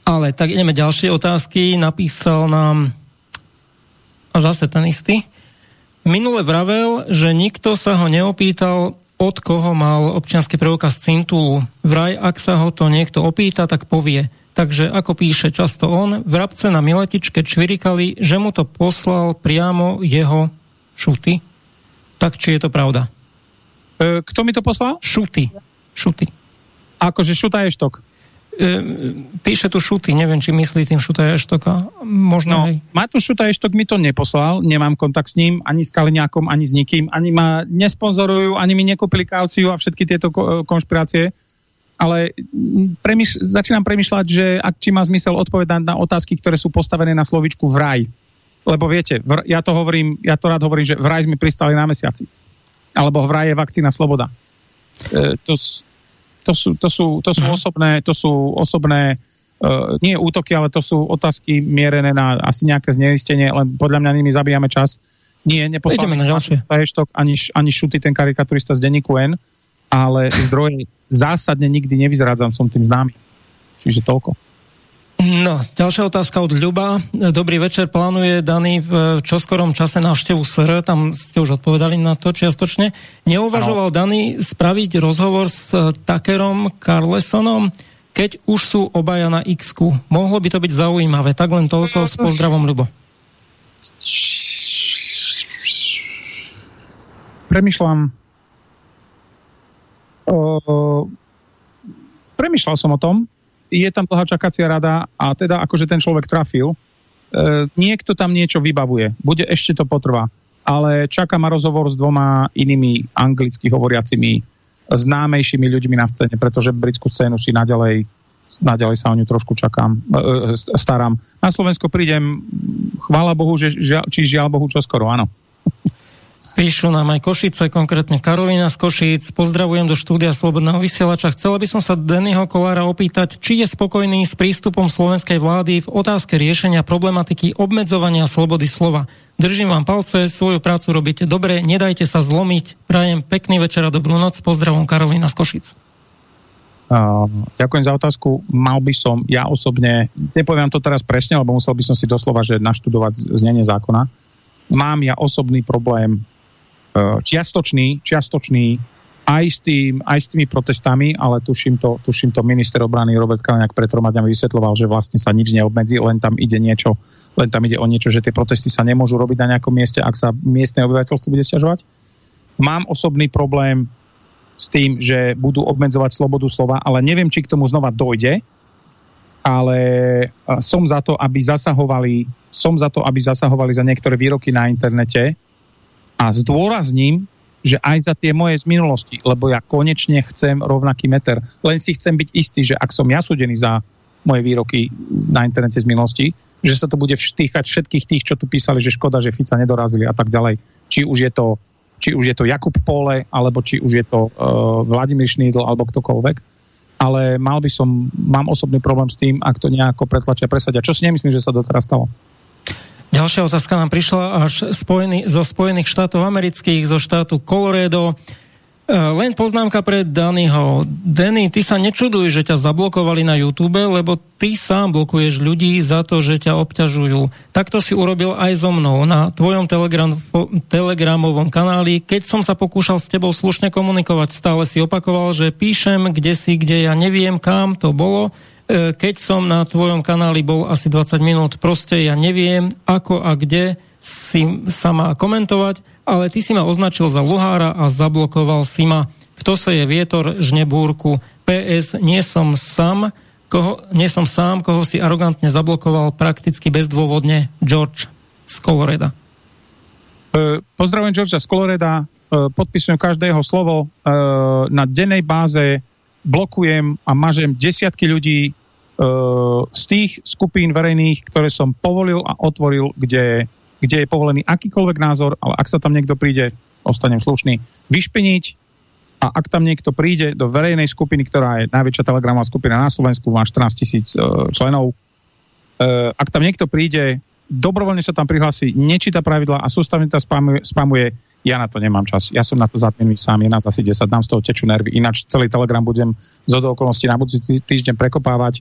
Ale tak ideme ďalšie otázky. Napísal nám a zase ten istý. Minule vravel, že nikto sa ho neopýtal, od koho mal občianský preukaz Cintulu. Vraj, ak sa ho to niekto opýta, tak povie. Takže ako píše často on, vrabce na miletičke čvirikali, že mu to poslal priamo jeho šuty. Tak či je to pravda? E, kto mi to poslal? Šuty. Šuty. Akože šuta je štok. Ehm, píše tu Šuty, neviem, či myslí tým Šuta Eštoka. Možno no, aj. Matúš Šuta Eštok mi to neposlal, nemám kontakt s ním, ani s Kaliňákom, ani s nikým, ani ma nesponzorujú, ani mi nekúpili kauciu a všetky tieto konšpirácie. Ale premyš- začínam premyšľať, že ak či má zmysel odpovedať na otázky, ktoré sú postavené na slovičku vraj. Lebo viete, vr- ja to hovorím, ja to rád hovorím, že vraj sme pristali na mesiaci. Alebo vraj je vakcína sloboda. E, to, to sú, to sú, to sú, uh-huh. osobné, to sú osobné uh, nie útoky, ale to sú otázky mierené na asi nejaké zneistenie, len podľa mňa nimi zabíjame čas. Nie, neposlal na ďalšie. ani, ani šuty ten karikaturista z denníku N, ale zdroje zásadne nikdy nevyzrádzam, som tým známy. Čiže toľko. No, ďalšia otázka od Ľuba. Dobrý večer, plánuje Dani v čoskorom čase návštevu SR, tam ste už odpovedali na to čiastočne. Neuvažoval ano. Dani spraviť rozhovor s Takerom Carlesonom, keď už sú obaja na x -ku. Mohlo by to byť zaujímavé, tak len toľko s pozdravom, Ľubo. Premýšľam. O, premýšľal som o tom, je tam dlhá čakacia rada a teda akože ten človek trafil. E, niekto tam niečo vybavuje. Bude ešte to potrvá. Ale čaká ma rozhovor s dvoma inými anglicky hovoriacimi známejšími ľuďmi na scéne, pretože britskú scénu si naďalej, naďalej sa o ňu trošku čakám, e, e starám. Na Slovensko prídem, chvála Bohu, že, či žiaľ Bohu, čo skoro, áno. Píšu nám aj Košice, konkrétne Karolina z Košíc. Pozdravujem do štúdia Slobodného vysielača. Chcela by som sa Dennyho Kolára opýtať, či je spokojný s prístupom slovenskej vlády v otázke riešenia problematiky obmedzovania slobody slova. Držím vám palce, svoju prácu robíte dobre, nedajte sa zlomiť. Prajem pekný večer a dobrú noc. Pozdravom Karolina z Košic. Uh, ďakujem za otázku. Mal by som, ja osobne, nepoviem to teraz presne, lebo musel by som si doslova že naštudovať znenie zákona. Mám ja osobný problém čiastočný, čiastočný aj s, tým, aj s tými protestami, ale tuším to, tuším to minister obrany Robert Kaliňák pred troma dňami vysvetloval, že vlastne sa nič neobmedzí, len tam ide niečo, len tam ide o niečo, že tie protesty sa nemôžu robiť na nejakom mieste, ak sa miestne obyvateľstvo bude stiažovať. Mám osobný problém s tým, že budú obmedzovať slobodu slova, ale neviem, či k tomu znova dojde, ale eh, som za to, aby zasahovali, som za to, aby zasahovali za niektoré výroky na internete, a zdôrazním, že aj za tie moje z minulosti, lebo ja konečne chcem rovnaký meter. Len si chcem byť istý, že ak som ja súdený za moje výroky na internete z minulosti, že sa to bude vštýchať všetkých tých, čo tu písali, že škoda, že Fica nedorazili a tak ďalej. Či už je to, či už je to Jakub Pole, alebo či už je to uh, Vladimír Šnídl, alebo ktokoľvek. Ale mal by som, mám osobný problém s tým, ak to nejako pretlačia, presadia. Čo si nemyslím, že sa doteraz stalo. Ďalšia otázka nám prišla až spojený, zo Spojených štátov amerických, zo štátu Colorado. E, len poznámka pre Dannyho. Danny, ty sa nečuduj, že ťa zablokovali na YouTube, lebo ty sám blokuješ ľudí za to, že ťa obťažujú. Takto si urobil aj so mnou na tvojom telegram, telegramovom kanáli. Keď som sa pokúšal s tebou slušne komunikovať, stále si opakoval, že píšem kde si, kde ja neviem, kam to bolo keď som na tvojom kanáli bol asi 20 minút, proste ja neviem, ako a kde si sa má komentovať, ale ty si ma označil za luhára a zablokoval si ma. Kto sa je vietor žne búrku? PS, nie som sám, koho, nie som sám, koho si arogantne zablokoval prakticky bezdôvodne George z Coloreda. E, pozdravujem Georgia z Coloreda, e, podpisujem každého slovo, e, na dennej báze blokujem a mažem desiatky ľudí, z tých skupín verejných, ktoré som povolil a otvoril, kde, kde je povolený akýkoľvek názor, ale ak sa tam niekto príde, ostanem slušný, vyšpeniť a ak tam niekto príde do verejnej skupiny, ktorá je najväčšia telegramová skupina na Slovensku, má 14 tisíc uh, členov, uh, ak tam niekto príde, dobrovoľne sa tam prihlási, nečíta pravidla a sústavne to spamuje, spamuje, ja na to nemám čas. Ja som na to zatmený sám, je nás asi 10, dám z toho teču nervy. Ináč celý telegram budem z okolností na budúci týždeň prekopávať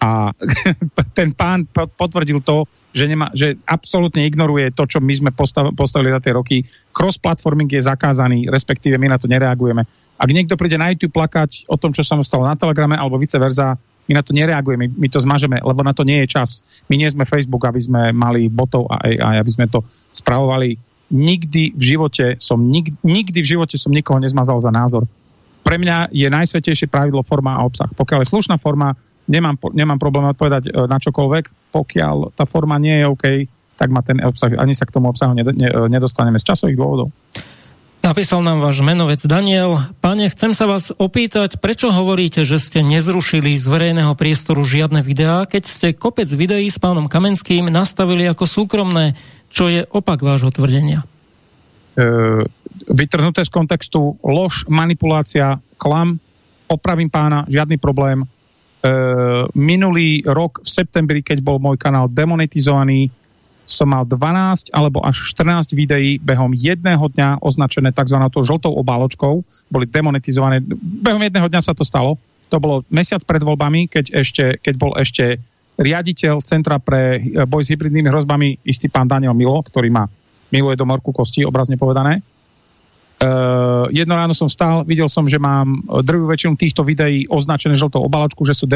a <laughs> ten pán potvrdil to, že, nemá, že absolútne ignoruje to, čo my sme postav, postavili za tie roky. Cross-platforming je zakázaný, respektíve my na to nereagujeme. Ak niekto príde na YouTube plakať o tom, čo sa mu stalo na Telegrame alebo vice versa, my na to nereagujeme, my to zmažeme, lebo na to nie je čas. My nie sme Facebook, aby sme mali botov a AI, aby sme to spravovali. Nikdy v živote som, nik, nikdy v živote som nikoho nezmazal za názor. Pre mňa je najsvetejšie pravidlo forma a obsah. Pokiaľ je slušná forma, nemám, nemám problém odpovedať e, na čokoľvek, pokiaľ tá forma nie je OK, tak ma ten obsah, ani sa k tomu obsahu nedostaneme z časových dôvodov. Napísal nám váš menovec Daniel. Pane, chcem sa vás opýtať, prečo hovoríte, že ste nezrušili z verejného priestoru žiadne videá, keď ste kopec videí s pánom Kamenským nastavili ako súkromné, čo je opak vášho tvrdenia? E, vytrhnuté z kontextu lož, manipulácia, klam, opravím pána, žiadny problém. Uh, minulý rok v septembri, keď bol môj kanál demonetizovaný, som mal 12 alebo až 14 videí behom jedného dňa označené tzv. žltou obáločkou, boli demonetizované. Behom jedného dňa sa to stalo. To bolo mesiac pred voľbami, keď, ešte, keď bol ešte riaditeľ Centra pre e, boj s hybridnými hrozbami, istý pán Daniel Milo, ktorý má miluje do morku kosti, obrazne povedané. Uh, jedno ráno som stál, videl som, že mám drvú väčšinu týchto videí označené žltou obalačku, že sú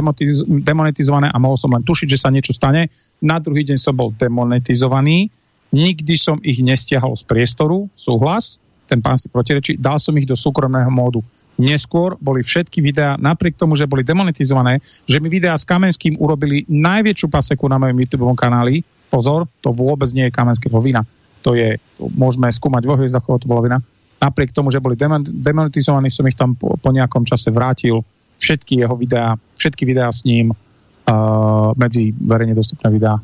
demonetizované a mohol som len tušiť, že sa niečo stane. Na druhý deň som bol demonetizovaný, nikdy som ich nestiahol z priestoru, súhlas, ten pán si protirečí, dal som ich do súkromného módu. Neskôr boli všetky videá, napriek tomu, že boli demonetizované, že mi videá s Kamenským urobili najväčšiu paseku na mojom YouTube kanáli. Pozor, to vôbec nie je Kamenského vina. To je, to môžeme skúmať vo hviezdach, to bola vina. Napriek tomu, že boli demonetizovaní, som ich tam po, po nejakom čase vrátil. Všetky jeho videá, všetky videá s ním uh, medzi verejne dostupné videá.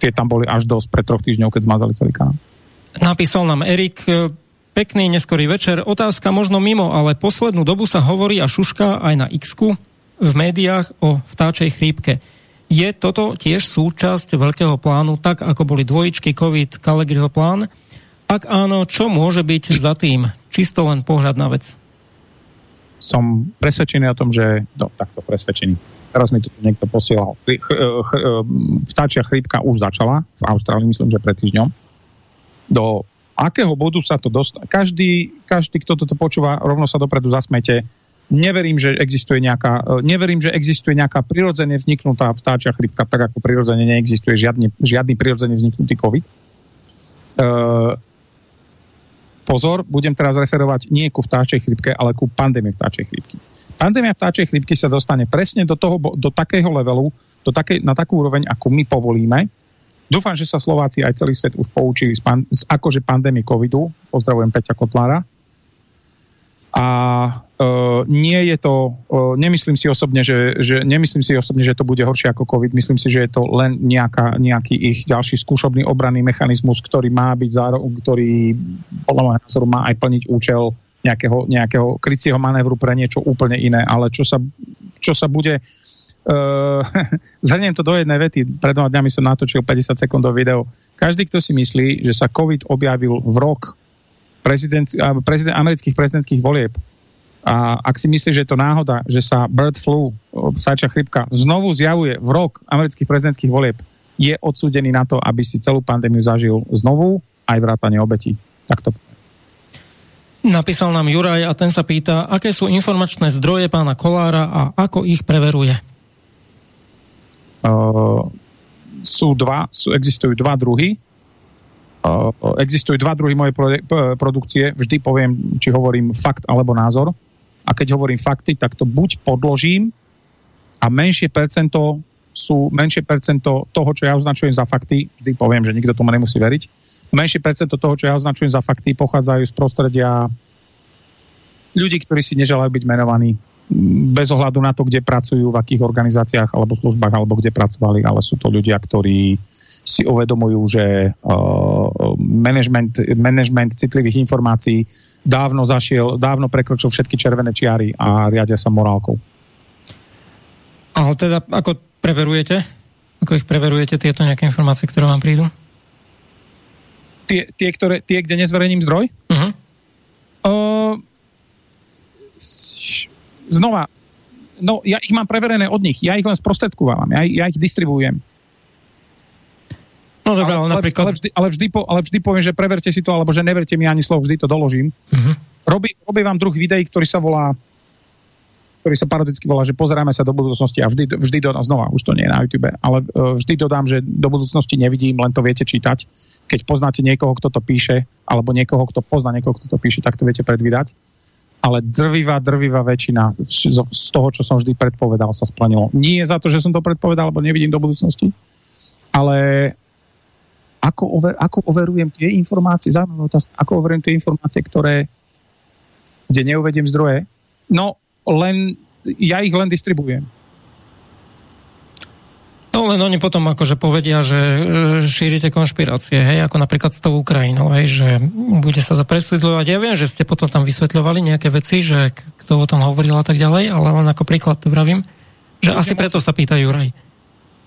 Tie tam boli až dosť pred troch týždňov, keď zmazali celý kanál. Napísal nám Erik, Pekný neskorý večer. Otázka možno mimo, ale poslednú dobu sa hovorí a šuška aj na x v médiách o vtáčej chrípke. Je toto tiež súčasť veľkého plánu, tak ako boli dvojičky COVID, Calegriho plán? Ak áno, čo môže byť za tým? Čisto len pohľad na vec. Som presvedčený o tom, že... No, takto presvedčený. Teraz mi to niekto posielal. Ch- ch- ch- vtáčia chrípka už začala v Austrálii, myslím, že pred týždňom. Do akého bodu sa to dostane. Každý, každý, kto toto počúva, rovno sa dopredu zasmete. Neverím, že existuje nejaká, e, neverím, že existuje nejaká prirodzene vzniknutá vtáčia chrypka, tak ako prirodzene neexistuje žiadny, žiadny prirodzene vzniknutý COVID. Pozor, budem teraz referovať nie ku vtáčej chrypke, ale ku pandémii vtáčej chrypky. Pandémia vtáčej chrypky sa dostane presne do, toho, do takého levelu, do takej, na takú úroveň, ako my povolíme, Dúfam, že sa Slováci aj celý svet už poučili z, pan, z akože pandémie covidu. Pozdravujem Peťa Kotlára. A nie je to, nemyslím si osobne, že, že, nemyslím si osobne, že to bude horšie ako COVID. Myslím si, že je to len nejaká, nejaký ich ďalší skúšobný obranný mechanizmus, ktorý má byť zároveň, ktorý podľa môjho názoru má aj plniť účel nejakého, nejakého krycieho manévru pre niečo úplne iné. Ale čo sa, čo sa bude Uh, <laughs> zhrniem to do jednej vety. Pred dvoma dňami som natočil 50 sekundov video. Každý, kto si myslí, že sa COVID objavil v rok prezident, prezident, amerických prezidentských volieb a ak si myslí, že je to náhoda, že sa bird flu, vtáčia chrypka, znovu zjavuje v rok amerických prezidentských volieb, je odsúdený na to, aby si celú pandémiu zažil znovu, aj vrátanie obetí. Tak to Napísal nám Juraj a ten sa pýta, aké sú informačné zdroje pána Kolára a ako ich preveruje. Uh, sú dva, sú, existujú dva druhy. Uh, existujú dva druhy mojej pro, produkcie. Vždy poviem, či hovorím fakt alebo názor. A keď hovorím fakty, tak to buď podložím a menšie percento sú menšie percento toho, čo ja označujem za fakty, vždy poviem, že nikto tomu nemusí veriť, menšie percento toho, čo ja označujem za fakty, pochádzajú z prostredia ľudí, ktorí si neželajú byť menovaní bez ohľadu na to, kde pracujú, v akých organizáciách alebo službách, alebo kde pracovali, ale sú to ľudia, ktorí si uvedomujú, že uh, management, management citlivých informácií dávno zašiel, dávno prekročil všetky červené čiary a riadia sa morálkou. Ale teda, ako preverujete? Ako ich preverujete, tieto nejaké informácie, ktoré vám prídu? Tie, tie, ktoré, tie kde nezverejním zdroj? Uh-huh. Uh, znova, no ja ich mám preverené od nich, ja ich len sprostredkovávam, ja, ja ich distribuujem. No dobré, ale, ale, napríklad... ale, vždy, ale, vždy po, ale vždy poviem, že preverte si to, alebo že neverte mi ani slovo, vždy to doložím. Uh-huh. Robí, robí vám druh videí, ktorý sa volá ktorý sa parodicky volá, že pozeráme sa do budúcnosti a vždy, vždy dodám, znova, už to nie je na YouTube, ale uh, vždy dodám, že do budúcnosti nevidím, len to viete čítať. Keď poznáte niekoho, kto to píše, alebo niekoho, kto pozná niekoho, kto to píše, tak to viete predvídať ale drvivá, drvivá väčšina z toho, čo som vždy predpovedal, sa splnilo. Nie za to, že som to predpovedal, lebo nevidím do budúcnosti, ale ako, over, ako overujem tie informácie, zaujímavá otázka, ako overujem tie informácie, ktoré, kde neuvediem zdroje, no len, ja ich len distribujem. No len oni potom akože povedia, že e, šírite konšpirácie, hej, ako napríklad s tou Ukrajinou, hej, že bude sa to presvedľovať. Ja viem, že ste potom tam vysvetľovali nejaké veci, že kto o tom hovoril a tak ďalej, ale len ako príklad to vravím, že asi preto sa pýta Juraj.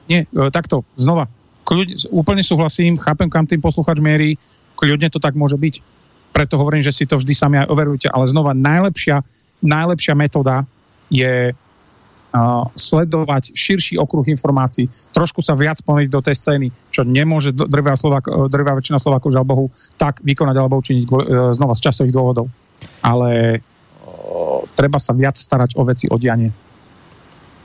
Nie, e, takto, znova. Kľud, úplne súhlasím, chápem, kam tým posluchač mierí, kľudne to tak môže byť. Preto hovorím, že si to vždy sami aj overujte, ale znova najlepšia, najlepšia metóda je uh, sledovať širší okruh informácií, trošku sa viac ponoriť do tej scény, čo nemôže drvá, Slovak, drvá väčšina Slovákov, žiaľ Bohu, tak vykonať alebo učiniť uh, znova z časových dôvodov. Ale uh, treba sa viac starať o veci, o dianie.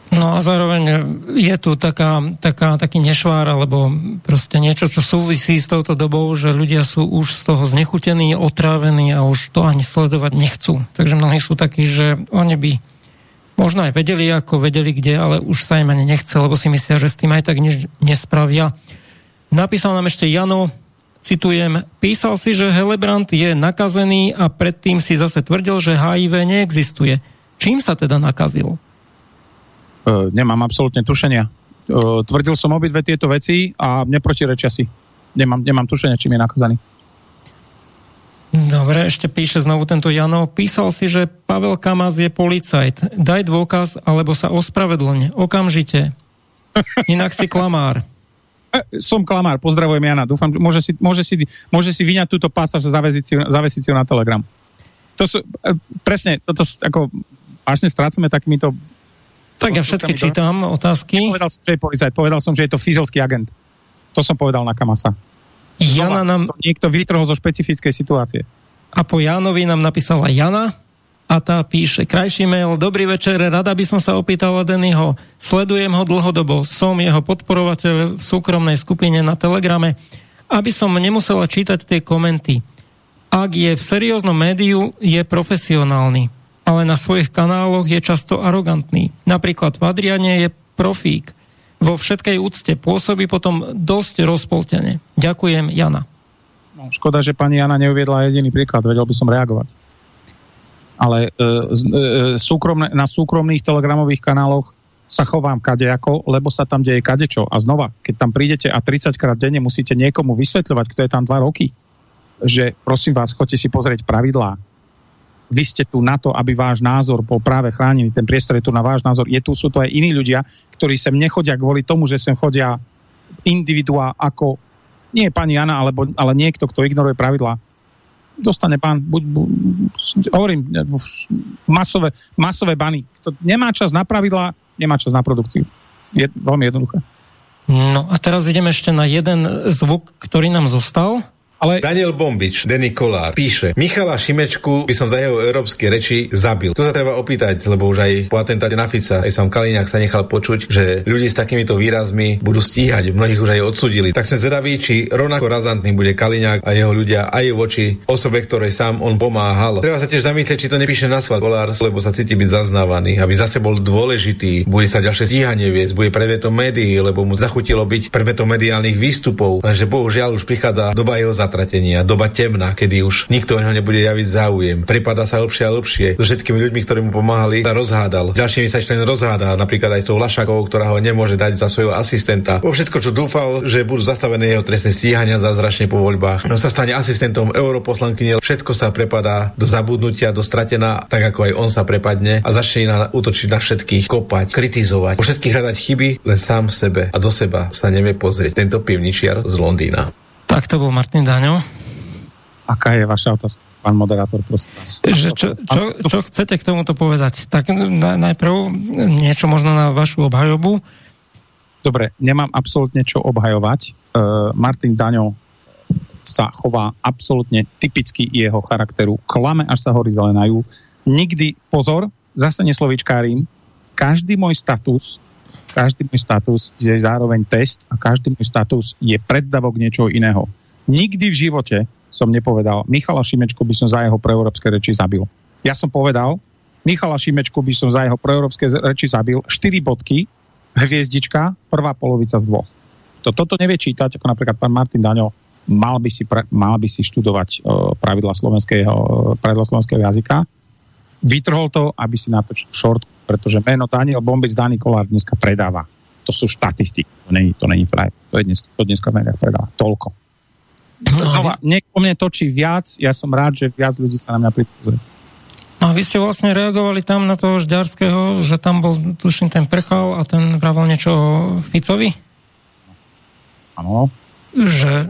No a zároveň je tu taká, taká, taký nešvár, alebo proste niečo, čo súvisí s touto dobou, že ľudia sú už z toho znechutení, otrávení a už to ani sledovať nechcú. Takže mnohí sú takí, že oni by možno aj vedeli ako, vedeli kde, ale už sa im ani nechce, lebo si myslia, že s tým aj tak nič nespravia. Napísal nám ešte Jano, citujem, písal si, že Helebrant je nakazený a predtým si zase tvrdil, že HIV neexistuje. Čím sa teda nakazil? Uh, nemám absolútne tušenia. Uh, tvrdil som obidve tieto veci a neprotirečia si. Nemám, nemám tušenia, čím je nakazaný. Dobre, ešte píše znovu tento Jano. Písal si, že Pavel Kamaz je policajt. Daj dôkaz, alebo sa ospravedlne. Okamžite. Inak si klamár. Som klamár, pozdravujem Jana. Dúfam, že môže si, môže si, môže si vyňať túto pasáž a zavesiť si na Telegram. To sú, presne, toto ako vážne strácame takýmito tak ja všetky čítam otázky. Povedal som, že je policajt, povedal som, že je to fyzelský agent. To som povedal na Kamasa. Jana nám... To niekto vytrhol zo špecifickej situácie. A po Jánovi nám napísala Jana a tá píše, krajší mail, dobrý večer, rada by som sa opýtala Dennyho. Sledujem ho dlhodobo, som jeho podporovateľ v súkromnej skupine na Telegrame, aby som nemusela čítať tie komenty. Ak je v serióznom médiu, je profesionálny ale na svojich kanáloch je často arogantný. Napríklad v Adriane je profík. Vo všetkej úcte pôsobí potom dosť rozpoltene. Ďakujem, Jana. No, škoda, že pani Jana neuviedla jediný príklad, vedel by som reagovať. Ale e, e, súkromne, na súkromných telegramových kanáloch sa chovám kadejako, lebo sa tam deje kadečo. A znova, keď tam prídete a 30 krát denne musíte niekomu vysvetľovať, kto je tam 2 roky, že prosím vás, chodte si pozrieť pravidlá, vy ste tu na to, aby váš názor bol práve chránený, ten priestor je tu na váš názor. Je tu, sú to aj iní ľudia, ktorí sem nechodia kvôli tomu, že sem chodia individuá ako nie pani Jana, alebo, ale niekto, kto ignoruje pravidlá. Dostane pán, buď, buď, hovorím, masové, masové bany. Kto nemá čas na pravidlá, nemá čas na produkciu. Je veľmi jednoduché. No a teraz ideme ešte na jeden zvuk, ktorý nám zostal. Ale... Daniel Bombič, Denny Kolár, píše, Michala Šimečku by som za jeho európske reči zabil. Tu sa treba opýtať, lebo už aj po atentáte na Fica aj sám Kaliňák sa nechal počuť, že ľudí s takýmito výrazmi budú stíhať, mnohých už aj odsudili. Tak sme zvedaví, či rovnako razantný bude Kaliňák a jeho ľudia aj voči osobe, ktorej sám on pomáhal. Treba sa tiež zamyslieť, či to nepíše na schvál Kolár, lebo sa cíti byť zaznávaný, aby zase bol dôležitý, bude sa ďalšie stíhanie viesť, bude predmetom médií, lebo mu zachutilo byť predmetom mediálnych výstupov, lenže bohužiaľ už prichádza doba jeho zatratenia, doba temná, kedy už nikto o neho nebude javiť záujem. Prepada sa lepšie a lepšie. So všetkými ľuďmi, ktorí mu pomáhali, sa rozhádal. Ďalšími sa člen rozhádal, napríklad aj s tou Lašakovou, ktorá ho nemôže dať za svojho asistenta. Po všetko, čo dúfal, že budú zastavené jeho trestné stíhania zázračne po voľbách. No sa stane asistentom europoslankyne, všetko sa prepadá do zabudnutia, do stratená, tak ako aj on sa prepadne a začne na, útočiť na všetkých, kopať, kritizovať, po všetkých hľadať chyby, len sám sebe a do seba sa nevie pozrieť. Tento pivničiar z Londýna. Tak to bol Martin Daňo. Aká je vaša otázka, pán moderátor, prosím vás? Že čo, čo, čo chcete k tomuto povedať? Tak na, najprv niečo možno na vašu obhajobu. Dobre, nemám absolútne čo obhajovať. Uh, Martin Daňo sa chová absolútne typicky jeho charakteru. Klame, až sa hory zelenajú. Nikdy, pozor, zase neslovičkárím, každý môj status každý môj status je zároveň test a každý môj status je preddavok niečoho iného. Nikdy v živote som nepovedal, Michala Šimečku by som za jeho proeurópske reči zabil. Ja som povedal, Michala Šimečku by som za jeho proeurópske reči zabil 4 bodky, hviezdička, prvá polovica z dvoch. To, toto nevie čítať, ako napríklad pán Martin Daňo, mal by si, pre, mal by si študovať uh, pravidla, slovenského, uh, pravidla slovenského jazyka. Vytrhol to, aby si natočil short, pretože meno Daniel Bombic Dani Kolár dneska predáva. To sú štatistiky, to není, to není fraj. To, je dnes, to dneska v predáva. Toľko. No, Znova, po mne točí viac, ja som rád, že viac ľudí sa na mňa príde No a vy ste vlastne reagovali tam na toho Žďarského, že tam bol, tuším, ten prchal a ten vravel niečo o Ficovi? Áno. Že...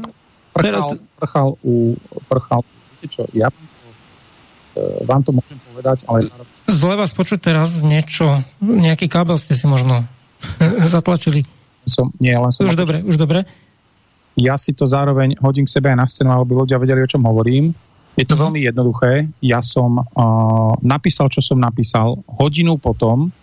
Prchal, prchal u... Prchal, viete čo, ja vám to, e, vám to môžem povedať, ale... zle vás počuť teraz niečo, nejaký kábel ste si možno <laughs> zatlačili. Som, nie, len som... Už dobre, už dobre. Ja si to zároveň hodím k sebe aj na scénu, aby ľudia vedeli, o čom hovorím. Je to uh-huh. veľmi jednoduché. Ja som uh, napísal, čo som napísal hodinu potom,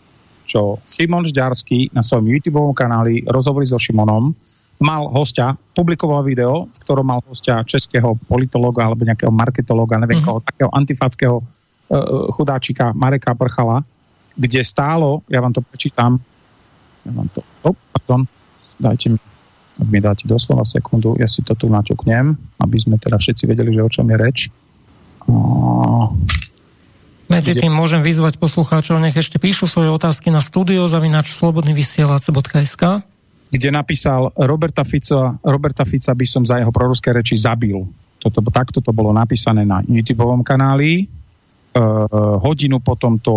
čo Simon Žďarský na svojom YouTube kanáli rozhovorí so Šimonom mal hostia, publikoval video, v ktorom mal hostia českého politologa alebo nejakého marketologa, neviem uh-huh. koho, takého antifackého chudáčika Mareka Prchala, kde stálo, ja vám to prečítam, ja vám to, oh, pardon, dajte mi, ak mi dáte doslova sekundu, ja si to tu naťuknem, aby sme teda všetci vedeli, že o čom je reč. Medzi tým môžem vyzvať poslucháčov, nech ešte píšu svoje otázky na studio zavinač slobodnyvysielac.sk kde napísal Roberta Fica, Roberta Fica by som za jeho proruské reči zabil. Toto, takto to bolo napísané na YouTube kanáli. Uh, hodinu potom to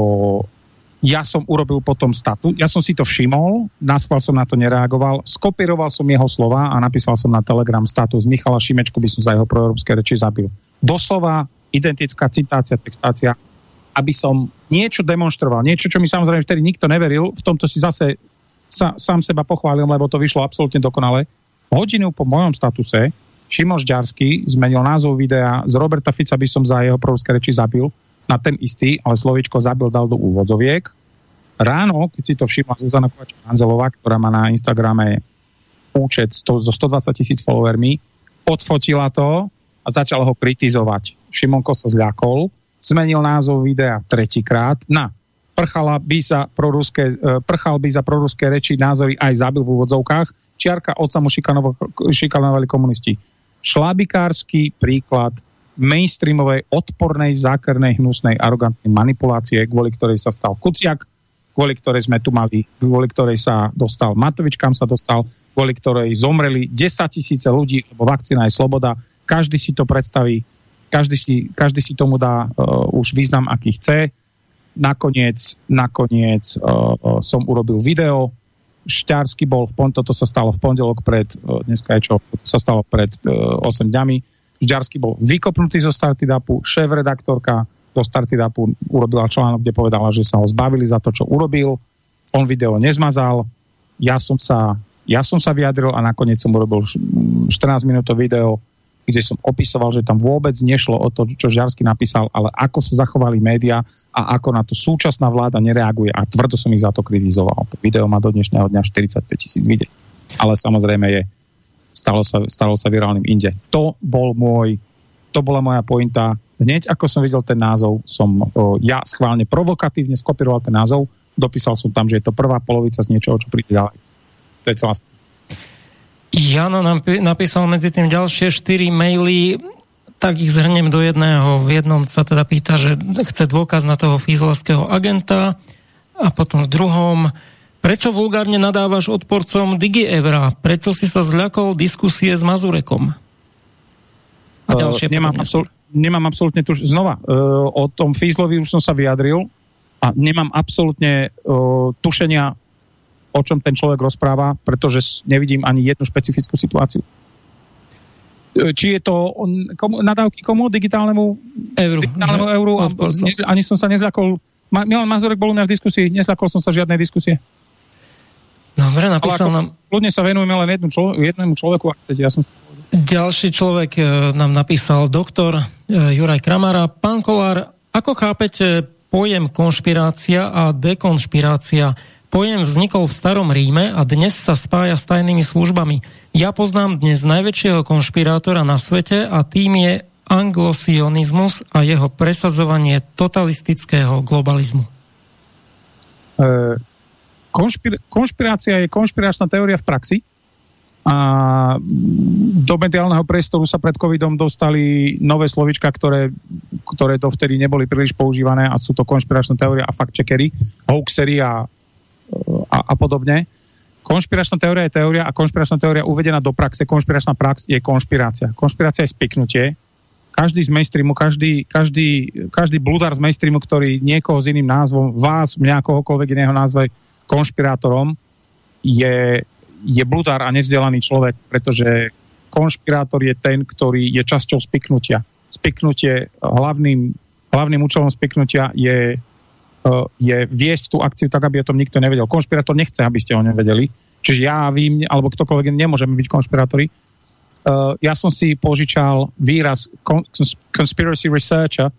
ja som urobil potom statu, ja som si to všimol, naskval som na to nereagoval, skopíroval som jeho slova a napísal som na Telegram status. Michala Šimečku by som za jeho proeurópske reči zabil. Doslova identická citácia, textácia aby som niečo demonstroval, niečo, čo mi samozrejme vtedy nikto neveril, v tomto si zase sa, sám seba pochválil, lebo to vyšlo absolútne dokonale. Hodinu po mojom statuse Šimon Žďarský zmenil názov videa. Z Roberta Fica by som za jeho prorúské reči zabil na ten istý, ale slovičko zabil dal do úvodzoviek. Ráno, keď si to všimla Zuzana Kovač-Hanzelová, ktorá má na Instagrame účet so 120 tisíc followermi, odfotila to a začala ho kritizovať. Šimonko sa zľakol, zmenil názov videa tretíkrát na prchala by za proruské, e, prchal by za proruské reči názory aj zabil v úvodzovkách. Čiarka otca mu šikanovali komunisti. Šlabikársky príklad mainstreamovej, odpornej, zákernej, hnusnej, arogantnej manipulácie, kvôli ktorej sa stal Kuciak, kvôli ktorej sme tu mali, kvôli ktorej sa dostal Matovič, kam sa dostal, kvôli ktorej zomreli 10 tisíce ľudí, lebo vakcína je sloboda, každý si to predstaví každý si, každý si tomu dá uh, už význam, aký chce. Nakoniec, nakoniec uh, som urobil video, Šťársky bol v pon- toto sa stalo v pondelok pred, uh, dneska je čo, toto sa stalo pred uh, 8 dňami. Šťársky bol vykopnutý zo Startidapu, šéf-redaktorka do Startidapu urobila článok, kde povedala, že sa ho zbavili za to, čo urobil. On video nezmazal, ja som sa, ja som sa vyjadril a nakoniec som urobil 14 minútové video, kde som opisoval, že tam vôbec nešlo o to, čo Žarsky napísal, ale ako sa zachovali médiá a ako na to súčasná vláda nereaguje a tvrdo som ich za to kritizoval. To video má do dnešného dňa 45 tisíc videí. Ale samozrejme je, stalo sa, stalo sa virálnym inde. To bol môj, to bola moja pointa. Hneď ako som videl ten názov, som o, ja schválne provokatívne skopíroval ten názov, dopísal som tam, že je to prvá polovica z niečoho, čo príde ďalej. To je celá Jano nám napísal medzi tým ďalšie 4 maily, tak ich zhrnem do jedného. V jednom sa teda pýta, že chce dôkaz na toho fízlovského agenta a potom v druhom Prečo vulgárne nadávaš odporcom DigiEvra? Prečo si sa zľakol diskusie s Mazurekom? A ďalšie uh, nemám, absol- nemám absolútne tu znova. Uh, o tom Fízlovi už som sa vyjadril a nemám absolútne uh, tušenia o čom ten človek rozpráva, pretože nevidím ani jednu špecifickú situáciu. E, či je to komu, nadávky komu? Digitálnemu euru. Digitálnemu euru a, ani som sa nezľakol. Milan Mazurek bol u mňa v diskusii, nezľakol som sa žiadnej diskusie. Dobre, napísal nám... Ľudne sa venujeme len jednu člo, jednému človeku, ak chcete. Ja som... Ďalší človek e, nám napísal doktor e, Juraj Kramara. Pán Kolár, ako chápete pojem konšpirácia a dekonšpirácia? Pojem vznikol v starom Ríme a dnes sa spája s tajnými službami. Ja poznám dnes najväčšieho konšpirátora na svete a tým je anglosionizmus a jeho presadzovanie totalistického globalizmu. E, konšpir- konšpirácia je konšpiračná teória v praxi a do mediálneho priestoru sa pred covidom dostali nové slovička, ktoré, ktoré dovtedy neboli príliš používané a sú to konšpiračná teória a fact-checkery, hoaxery a a, a podobne. Konšpiračná teória je teória a konšpiračná teória uvedená do praxe, konšpiračná prax je konšpirácia. Konšpirácia je spiknutie. Každý z mainstreamu, každý, každý, každý bludár z mainstreamu, ktorý niekoho s iným názvom, vás, mňa, kohokoľvek iného názve konšpirátorom, je, je bludár a nevzdelaný človek, pretože konšpirátor je ten, ktorý je časťou spiknutia. Spiknutie, hlavným, hlavným účelom spiknutia je je viesť tú akciu tak, aby o tom nikto nevedel. Konšpirátor nechce, aby ste o ňom vedeli. Čiže ja, vím, alebo ktokoľvek nemôžeme byť konšpirátori. Uh, ja som si požičal výraz conspiracy researcher,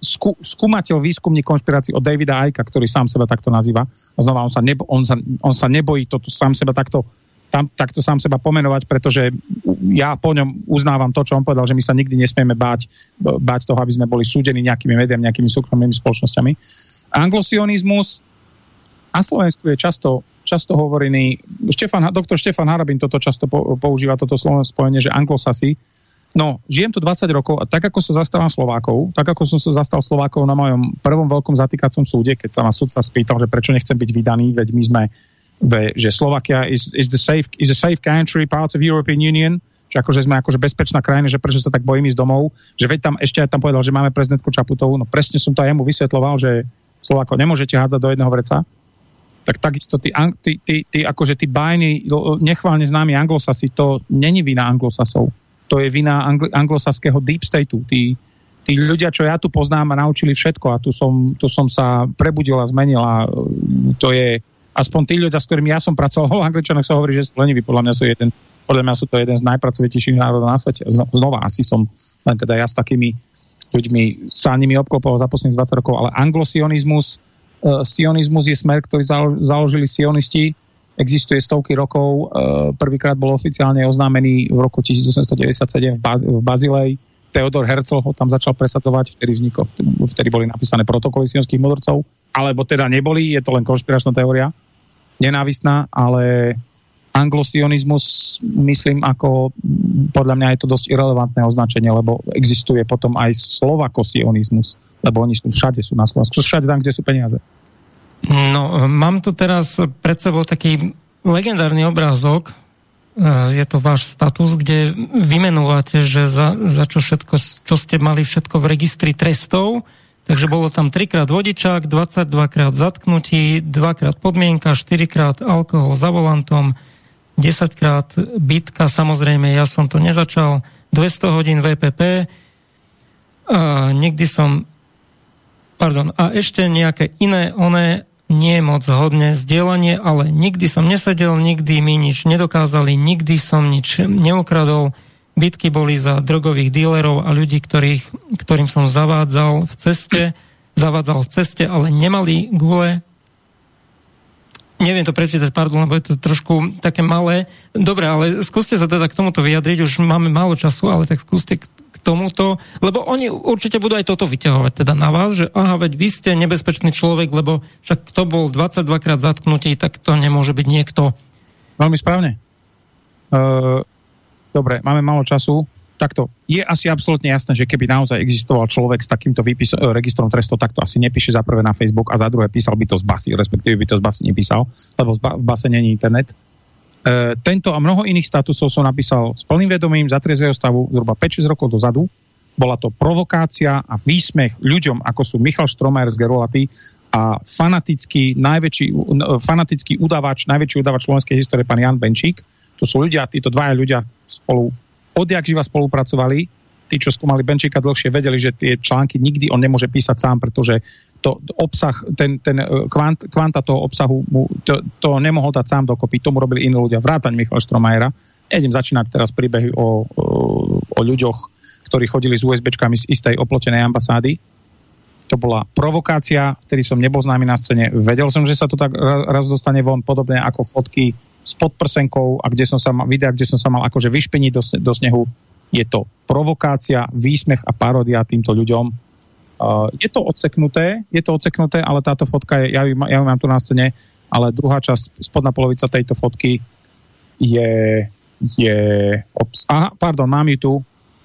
skú, skúmateľ, výskumník konšpirácií od Davida Aika, ktorý sám seba takto nazýva. A znova, on sa, nebo, on sa, on sa nebojí toto sám seba takto tam, takto sám seba pomenovať, pretože ja po ňom uznávam to, čo on povedal, že my sa nikdy nesmieme báť, báť toho, aby sme boli súdení nejakými médiami, nejakými súkromnými spoločnosťami. Anglosionizmus na Slovensku je často, často hovorený, Štefan, doktor Štefan Harabin toto často používa, toto spojenie, že anglosasi. No, žijem tu 20 rokov a tak, ako sa zastávam Slovákov, tak, ako som sa zastal Slovákov na mojom prvom veľkom zatýkacom súde, keď sa ma sudca spýtal, že prečo nechcem byť vydaný, veď my sme že Slovakia is, is, the safe, is a safe country, part of European Union, že akože sme akože bezpečná krajina, že prečo sa tak bojím ísť domov, že veď tam ešte aj tam povedal, že máme prezidentku Čaputovú, no presne som to aj jemu vysvetloval, že Slováko nemôžete hádzať do jedného vreca, tak takisto tí, tí, tí, tí, akože tí bajní, nechválne známi anglosasi, to není vina anglosasov, to je vina angl- anglosaského deep stateu, tí, tí ľudia, čo ja tu poznám a naučili všetko a tu som, tu som sa prebudil a zmenil a to je, aspoň tí ľudia, s ktorými ja som pracoval, <laughs> o Angličanoch sa hovorí, že sú leniví, podľa mňa sú jeden, podľa mňa sú to jeden z najpracovitejších národov na svete. Znova asi som len teda ja s takými ľuďmi sa nimi obklopoval za posledných 20 rokov, ale anglosionizmus, uh, sionizmus je smer, ktorý založili sionisti, existuje stovky rokov, uh, prvýkrát bol oficiálne oznámený v roku 1897 v, ba- v Bazilej, Theodor Herzl ho tam začal presadzovať, vtedy vznikol, vtedy boli napísané protokoly sionských modrcov, alebo teda neboli, je to len konšpiračná teória, nenávistná, ale anglosionizmus, myslím, ako podľa mňa je to dosť irrelevantné označenie, lebo existuje potom aj slovakosionizmus, lebo oni sú všade, sú na Slovensku, všade tam, kde sú peniaze. No, mám tu teraz pred sebou taký legendárny obrázok, e, je to váš status, kde vymenúvate, že za, za čo všetko, čo ste mali všetko v registri trestov, Takže bolo tam 3 krát vodičák, 22 krát zatknutí, 2 krát podmienka, 4 krát alkohol za volantom, 10 krát bitka, samozrejme ja som to nezačal, 200 hodín VPP, a nikdy som, pardon, a ešte nejaké iné, oné nie moc hodné zdieľanie, ale nikdy som nesedel, nikdy mi nič nedokázali, nikdy som nič neukradol, Bitky boli za drogových dílerov a ľudí, ktorých, ktorým som zavádzal v ceste, zavádzal v ceste, ale nemali gule. Neviem to prečítať, pardon, lebo je to trošku také malé. Dobre, ale skúste sa teda k tomuto vyjadriť, už máme málo času, ale tak skúste k, k tomuto, lebo oni určite budú aj toto vyťahovať teda na vás, že aha, veď vy ste nebezpečný človek, lebo však to bol 22 krát zatknutý, tak to nemôže byť niekto. Veľmi správne. Uh dobre, máme málo času, takto, je asi absolútne jasné, že keby naozaj existoval človek s takýmto výpis, e, registrom trestov, tak to asi nepíše za prvé na Facebook a za druhé písal by to z basy, respektíve by to z basy nepísal, lebo v base není internet. E, tento a mnoho iných statusov som napísal s plným vedomím za trezvého stavu zhruba 5-6 rokov dozadu. Bola to provokácia a výsmech ľuďom, ako sú Michal Stromer z Gerolaty a fanatický, najväčší, fanatický udavač, najväčší udavač slovenskej histórie, pán Jan Benčík, to sú ľudia, títo dvaja ľudia spolu odjak živa spolupracovali. Tí, čo skúmali Benčíka dlhšie, vedeli, že tie články nikdy on nemôže písať sám, pretože to obsah, ten, ten e, kvant, kvanta toho obsahu mu, to, to nemohol dať sám dokopy. Tomu robili iní ľudia, vrátaň Michal Štromajera. Idem začínať teraz príbehy o, o, o ľuďoch, ktorí chodili s USBčkami z istej oplotenej ambasády. To bola provokácia, vtedy som nebol známy na scéne. Vedel som, že sa to tak raz dostane von, podobne ako fotky s podprsenkou a kde som sa mal, videa, kde som sa mal akože vyšpeniť do, do snehu. Je to provokácia, výsmech a paródia týmto ľuďom. Uh, je to odseknuté, je to odseknuté, ale táto fotka je, ja ju, ja ju mám tu na scéne, ale druhá časť, spodná polovica tejto fotky je, je ops, aha, pardon, mám ju tu,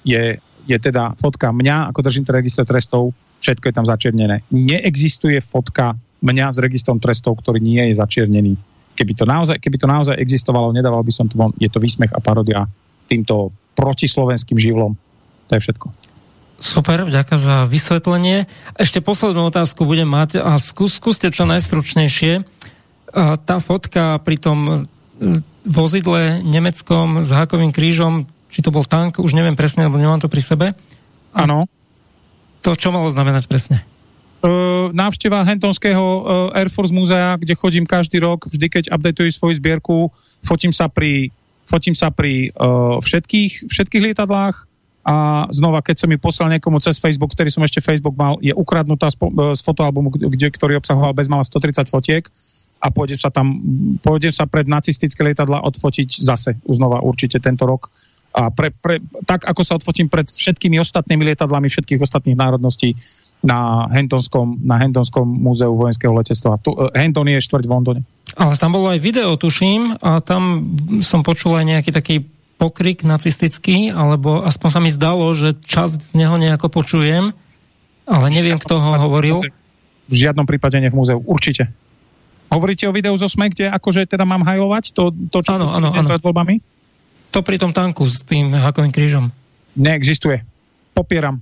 je, je teda fotka mňa, ako držím register trestov, všetko je tam začiernené. Neexistuje fotka mňa s registrom trestov, ktorý nie je začiernený keby to naozaj, keby to naozaj existovalo, nedával by som to von, je to výsmech a parodia týmto protislovenským živlom. To je všetko. Super, ďakujem za vysvetlenie. Ešte poslednú otázku budem mať a skús, skúste čo najstručnejšie. Tá fotka pri tom e, vozidle nemeckom s hákovým krížom, či to bol tank, už neviem presne, lebo nemám to pri sebe. Áno. To čo malo znamenať presne? Návšteva Hentonského uh, Air Force múzea, kde chodím každý rok, vždy keď updateujú svoju zbierku, fotím sa pri, fotím sa pri uh, všetkých, všetkých lietadlách a znova, keď som ju poslal niekomu cez Facebook, ktorý som ešte Facebook mal, je ukradnutá z, z fotoalbumu, kde, ktorý obsahoval bezmala 130 fotiek a pôjdem sa tam, pôjdem sa pred nacistické lietadla odfotiť zase, uznova určite tento rok. A pre, pre, tak, ako sa odfotím pred všetkými ostatnými lietadlami všetkých ostatných národností, na Hentonskom, na Hentonskom múzeu vojenského letectva. Tu, uh, Henton je štvrť v Londone. Ale tam bolo aj video, tuším, a tam som počul aj nejaký taký pokrik nacistický, alebo aspoň sa mi zdalo, že časť z neho nejako počujem, ale neviem, kto ho hovoril. V žiadnom prípade nie v múzeu, určite. Hovoríte o videu zo SME, kde akože teda mám hajovať to, to čo ano, ano, ano. pred voľbami? To pri tom tanku s tým hakovým krížom. Neexistuje. Popieram.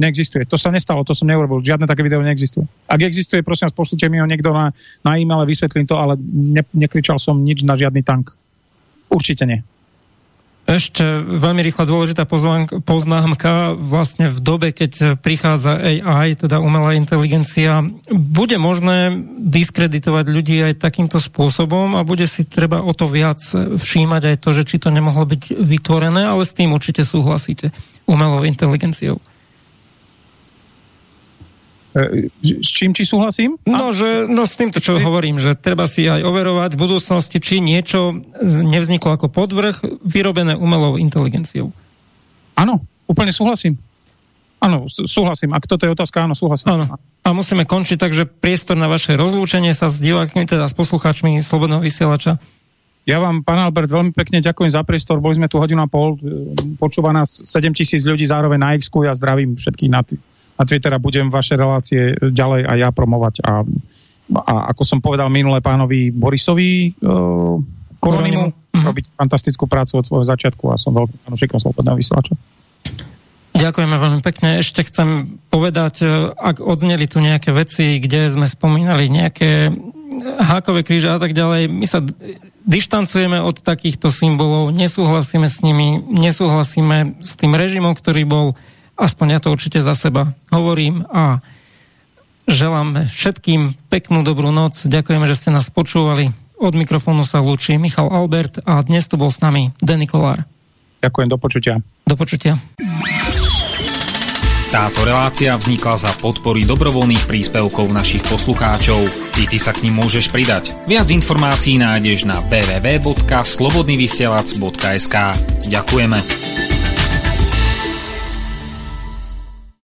Neexistuje. To sa nestalo, to som neurobil. Žiadne také video neexistuje. Ak existuje, prosím vás, pošlite mi ho niekto na, na e-mail, vysvetlím to, ale ne, nekričal som nič na žiadny tank. Určite nie. Ešte veľmi rýchla dôležitá poznámka. Vlastne v dobe, keď prichádza AI, teda umelá inteligencia, bude možné diskreditovať ľudí aj takýmto spôsobom a bude si treba o to viac všímať aj to, že či to nemohlo byť vytvorené, ale s tým určite súhlasíte umelou inteligenciou. E, s čím či súhlasím? No, že, no s týmto, čo hovorím, že treba si aj overovať v budúcnosti, či niečo nevzniklo ako podvrh vyrobené umelou inteligenciou. Áno, úplne súhlasím. Áno, súhlasím. Ak toto je otázka, áno, súhlasím. Áno. A musíme končiť, takže priestor na vaše rozlúčenie sa s divákmi, teda s poslucháčmi Slobodného vysielača. Ja vám, pán Albert, veľmi pekne ďakujem za priestor. Boli sme tu hodinu a pol. Počúva nás 7 tisíc ľudí zároveň na x Ja zdravím všetkých na, t- na Twittera budem vaše relácie ďalej aj ja promovať a, a ako som povedal minule pánovi Borisovi uh, Koronimu, uh-huh. robiť fantastickú prácu od svojho začiatku a som veľkým fanúšikom Slobodného vysielača. Ďakujeme veľmi pekne. Ešte chcem povedať, e, ak odzneli tu nejaké veci, kde sme spomínali nejaké hákové kríže a tak ďalej, my sa dištancujeme od takýchto symbolov, nesúhlasíme s nimi, nesúhlasíme s tým režimom, ktorý bol Aspoň ja to určite za seba hovorím a želám všetkým peknú dobrú noc. Ďakujeme, že ste nás počúvali. Od mikrofónu sa lúči Michal Albert a dnes tu bol s nami Denny Kolár. Ďakujem, do počutia. Do počutia. Táto relácia vznikla za podpory dobrovoľných príspevkov našich poslucháčov. Ty, ty sa k ním môžeš pridať. Viac informácií nájdeš na www.slobodnyvysielac.sk Ďakujeme.